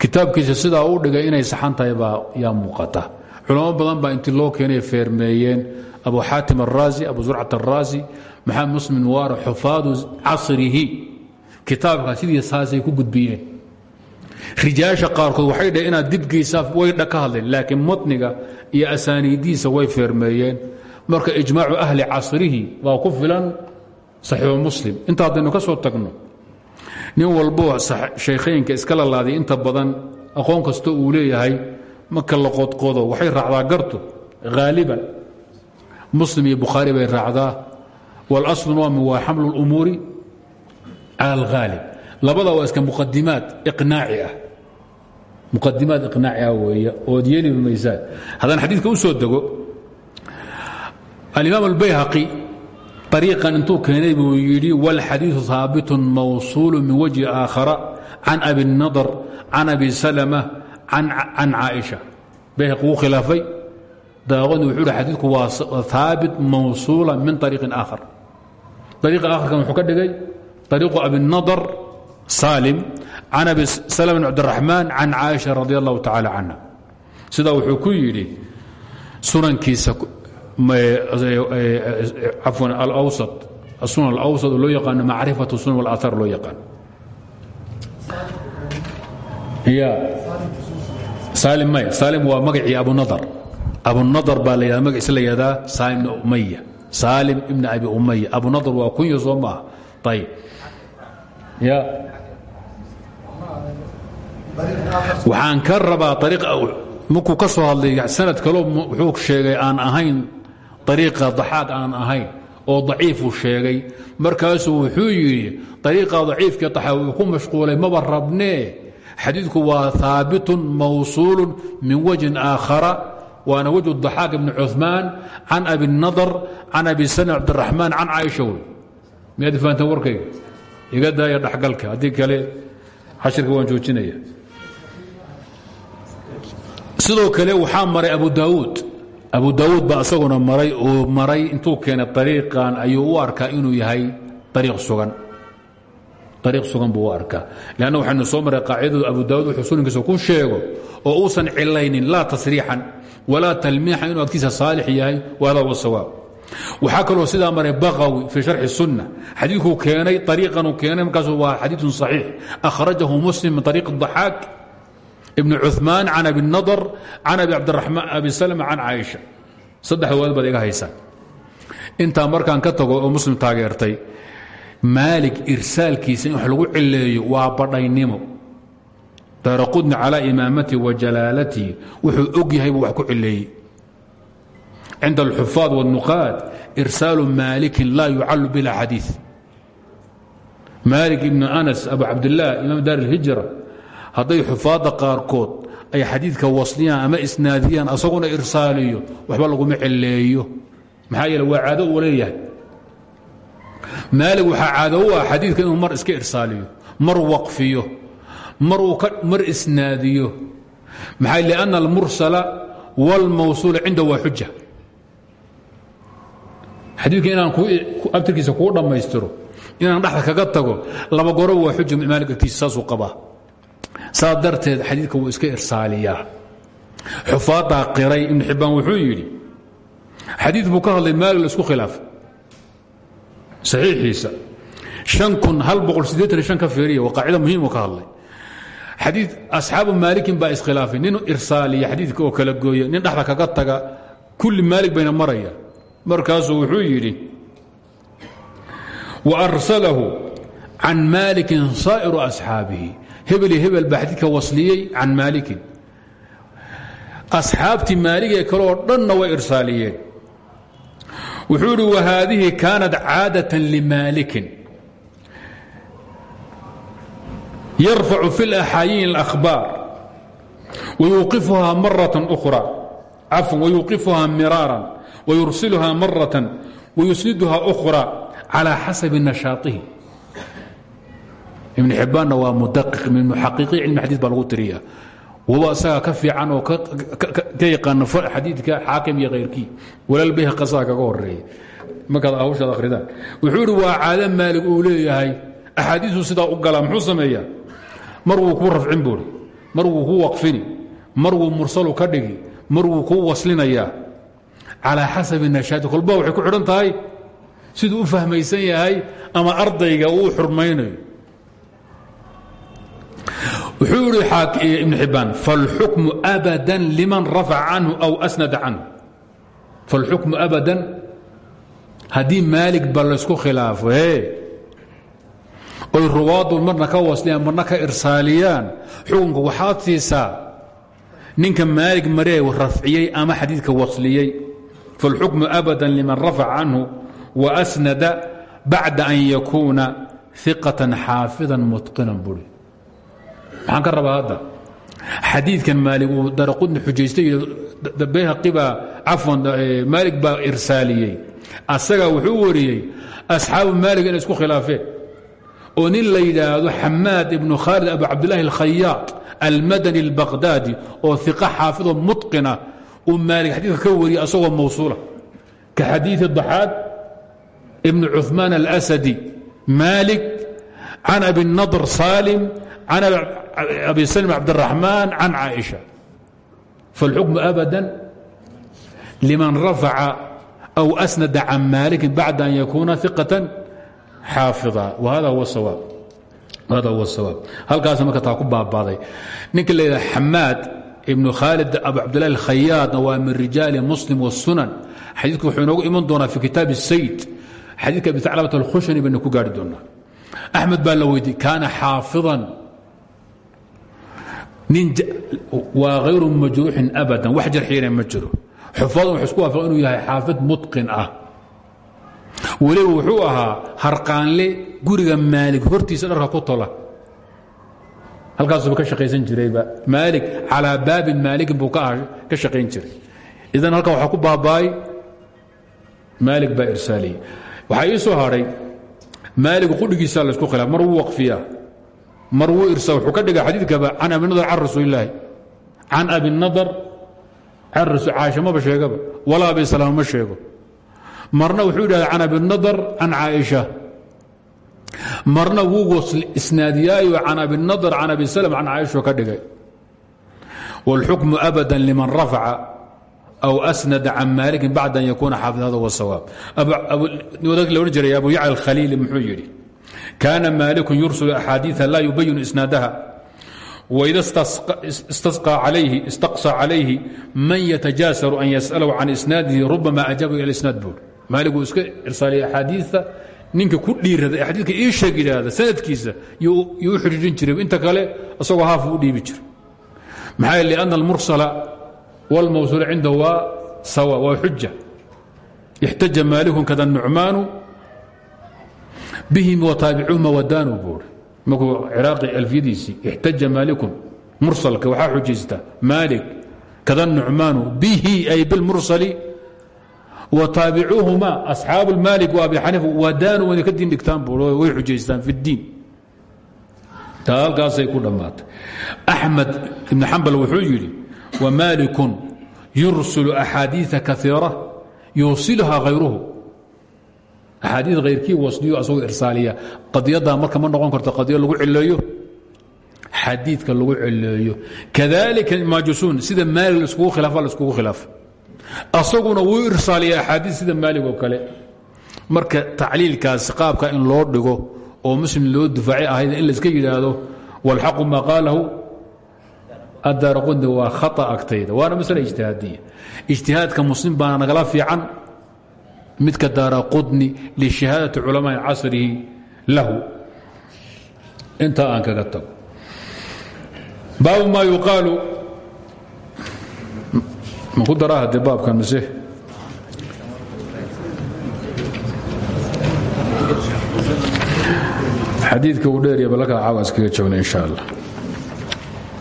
kitaabkiisa sidaa u dhigay inay saxan tahay baa yaa muuqata. Culamo badan baa intii loo keenay feermeeyeen abu xaatim araazi abu zurcat araazi maxamed muslim nuwaar xufaadu casrihi. Kitaabkaa sidii saasay ku gudbiyeen. Rijaasha qaarkood waxay dhaheen inaad dibgeysaa way ka hadleen laakiin matniga iyo asaaniidiisa way feermeeyeen. Marka ijmaacu ahli casrihi baa ku filan saxiixu muslim. Inta haddaynu ka soo tagno nin walboo shaykhaynka iska lalaaday inta badan aqoon kasta uu leeyahay marka la qodqodo waxay raacdaa garto haaliban muslim iyo bay raacdaa. Walaslu waa min waa xamlu اlumuuri cala alghaalib. Labada waa iska muqadimaad iqnaaci ah. Muqadimaad iqnaaci ah weeye ood yeeliba maysaan haddaan u soo dego alimaam albayhaqi ariiqan intuu keenay buu yidhi wاlxadiiثu haabitun mawsuul min wajhi aakhara can abi الnadr can abi salma can caaئiشha bayhaqi wuu khilaafay daaqoni wuxuu hi xadiidku waa haabit mawsuula min ariiqin aakhar ariiqa aakharkan wuxuu ka dhigay ariiqu abinadar saalim can abi salm bn cabdiraxmaan can caaisha radi allahu tacaala canha sidaa wuxuu ku yidhi sunankiisa afwan alawsat. Asunan alawsat oo loo yaqaano macrifatu sunan walaaaar loo yaqaan. Ya. Saalim maya. Saalim waa magacii abunadar abunadar baa la yhahda magaciisa la yihahdaa saalim ibn umaya saalim ibn abi umaya abunadar waa kunya soo maaha. Ayib ya. Waxaan ka rabaa markuu ka soo hadlay sanad kaloo wuxuu sheegay aan ahayn ariiqa daxaaq aan ahayn oo daciifu sheegay. Markaasuu wuxuu yidhi ariiqa daciifkii taxa wuu ku mashquulay maba rabnee xadiidku waa haabitun mawsuulu min wajhin aakhara. Waana wejhu daxaaq ibni cumaan can abi nadar can abi sana cabdiraxmaan can caaisha wey. Miyaad fahanteen warkayga? Iga daaya dhexgalka haddii kale xashirka waan joojinaya. Sidoo kale waxaa maray abu daawuud abu daawuud baa isaguna maray uu maray intuu keenay ariiqan ayuu u arkaa inuu yahay ariiq sugan. Ariiq sugan buu u arkaa. Leanna waxaynu soo maray qaacidadu abu daawud wuxuu ku sheego oo uusan cilaynin laa tasriixan walaa talmiixan inuu agtiisa saalix yahay wahada huwa sawaab. Waxaa kaloo maray baqawi fii sharxi sunna. Xadiikuu keenay ariiqanuu keenay markaasu waa xadiiun saxiix. Akhrajahu muslim min ariiq daxaak ibn cuثmaan can abi nadr can abi cabdiramaan abi salma can caaisha saddexda waad baad iga haysaan intaa markaan ka tago oo muslim taageertay maalig irsaalkiisa in wax lagu cileeyo waa badhaynimo daaraqudni calى imaamatihi wa jalaalatihi wuxuu og yahay buu wax ku cileeyey cinda alxufaad wاlnuqaad irsaalu maalikin laa yucalu bila xadiiث maalik ibn anas abu cabdilah imaam daar اlhijra hadday xufaadda qaarkood ay xadiidka wasliyaan ama isnaadiyaan asaguna irsaaliyo waxba laguma celeeyo. Maxaa yeele waa caado maalig waxaa caado u ah xadiidka mar iska irsaaliyo mar waqfiyo mar isnaadiyo. Maxaa lianna almursala wاlmawsuula cinda waa xuja xadiidka inaan abtirkiisa kuu dhammaystiro inaan dhexda kaga tago laba goroba waa xuja maalig agtiisa qabaa saa darteed xadiidka wuu iska irsaaliyaa. Xufaadaa qiray ibnu xibbaan wuxuu yidhi xadiid buu ka hadlay maalig la isku khilaafay saxiixiisa. Ka fiiriya waa qaacida muhiimu ka hadlay. Xadii asxaabu maalikin baa iskhilaafay nin irsaaliya xadiidka oo kala gooya nin dhexda kaga taga kulli maalig bayna maraya. Markaasuu wuxuu yidhi wa arsalahu can maalikin saa'iru asxaabihi hebel hebel baa xadiidka wasliyey can maalikin. Asxaabtii maaligee kale oo dhanna way irsaaliyeen. Wuxuu idhi wahaadihi kaanat caadatan limaalikin yarfacu fi laxaayin اlahbaar wayuqifuhaa marata ukhra. Cafwan wayuqifuhaa miraaran. Wayursiluhaa maratan wayusniduhaa ukhra. Calaa xasabi nashaaihi ibn xibbaanna waa mudaqiq min muxaqiqi cilmi xadiid baa lagu tiriya waba isagaa ka fiican oo ka yaqaano xadiidka xaakim iyo khayrkii walaal bayha qasaga kaga horreeya markaad hawshaad akhridaan. Wuxuu idhi waa caado maalig leeyahay. Axaadiisu sidaa u galaa muxuu sameeyaa? Mar wuu kuu rafcin buuri mar waqfini. Mar mursalu ka dhigi. Mar wuu kuu waslinayaa. Calaa xasabi nashaati. Kolba ku xidhan tahay. U fahmaysan yahay ama ardayga uu xurmaynayo wuxuu ihi ibn xibbaan falxukmu abada liman rafaca canhu aw asnada canhu. Falxukmu abadan haddii maalig ba laysku khilaafo e oy ruwaadu marna ka wasliyaan marna ka irsaaliyaan. Xukunka waxaad siisaa ninka maalig maree rafciyey ama xadiidka wasliyey. Falxukmu abada liman rafaca canhu wa asnada maxaan ka rabaa hadda. Xadiikan maali uu daraqudni xujaystay bayhaqibaa cafwan maalig baa irsaaliyey. Asagaa wuxuu wariyey asxaabu maalig inay isku khilaafeen. Oo nin la yidhaahdo xamaad ibnu khaalid abu cabdilaahi alkhayaad almadani albaqdaadi oo iqa xaafidoo mutqina ah, uu maalig xadiidka ka wariyey asagoo mawsuula. Ka xadiii daxaad ibnu cuثmaan alasadi maalig can abi nadr saalim abi slm cabdالraxmaan can caaئiشha faاlxukmu abada liman rafaca aw asnada can maalikin bacda an yakuuna iqaة xaafida whada huwa sawaab hada huwa sawaab halkaas marka taa ku baabaaday ninka la yidhaha xamaad ibnu khaalid abu cabdillahi alkhayaadna waa min rijaali muslim wasunan xadiidku wuxuu inoogu iman doonaa fi kitaab الsayd xadiidka abi taclabat alkhushani baynu ku gaari doonaa axmed baa la weydiye kaana xaafidan nin waa hayru majruuxin abadan wax jarxiyana ma jiro. Xufaadun waxay isku waafaqan inuu yahay xaafid mutqin ah. Weliba wuxuu ahaa harqaanle guriga maalig hortiisa dharka ku tola. Halkaasuba ka shaqaysan jirayba maalig calaa baabin maaligin buu ka shaqayn jiray. Idan halkan waxaa ku baaba'ay maalig baa irsaaliyey. Waxaa ii soo hadhay maaligu qudhigiisaa laysku khilaaf mar wuu waqfiyaa mar wuu irsaa wuxuu ka dhiga xadiidkaba can abinadar can rasuulilaahi can abinadar can caasha maba sheegaba walaa abi salaam ma sheego. Marna wuxuu yidhahda can abinadar can caaisha. Marna wuu isnaadiyaayo can abinadar can abi salm can caaisha ka dhigay. Wاlxukmu abada liman rafaca aw asnada can maalikin bacda an yakuuna xaafid hada huwa sawaab. La odhan abu yacla alkhaliili muxuu kaana maaliku yursulu axaadiia laa yubayinu isnaadaha waida istaqsa calayhi man yatajaasaru an yasalahu can isnaadihi rubama ajaabahu ila isnaad buur maaligu iska irsaalay axaadiita ninka ku dhiirada xadiidka ii sheeg yidhaahda sanadkiisa yuu u xidhiirin jiray inta kale isagoo haafuu u dhiibi jiray maxaa yeele ana almursala wاlmawsuula cindahu waa sawa waa xuja ixtaja maalikun kada nucmaanu bihim wataabicuhuma wadaanu buuri markuu ciraaqi alfiyadiisii ixtaja maalikun mursalka waxaa xujaysta maalik kada nucmaanu bihi ay bilmursali wataabicuuhuma asxaabu maalik wa abi xaniifa wadaanu wayna ka diin dhigtaan buu way xujaystaan fi اddiin taa halkaasay ku dhammaatay. Axmed ibn xambal wuxuu yidhi wamaalikun yursilu axaadiiثa kaiira yuusilha hayruhu axaadii hayrkii wasliyo asagoo irsaaliya. Qadiyaddaa marka ma noqon karto qadiyo lagu cileeyo xadiidka lagu cileeyo kadalika maajusuun sida maalig laiskugu khilaafa laiskugu khilaafa asaguna wuu irsaaliya axaadii sida maalig kale. Marka tacliilkaasi qaabka in loo dhigo oo muslim loo difaaci ahayd in layska yidhaahdo wاlxaqu maa qaalahu addaara qudni waa khata agtayda. Waana masle ijtihaadiya. Ijtihaadka muslim baana nagala fiican midka daara qudni lishahaadati culamaai casrihi lahu. Intaa aan kaga tago. Baabu ma yuqaalu. Ma ku daraa haddee baabkan mise? Xadiidka uu dheerya balaka caawa iskaga joogna in sha allah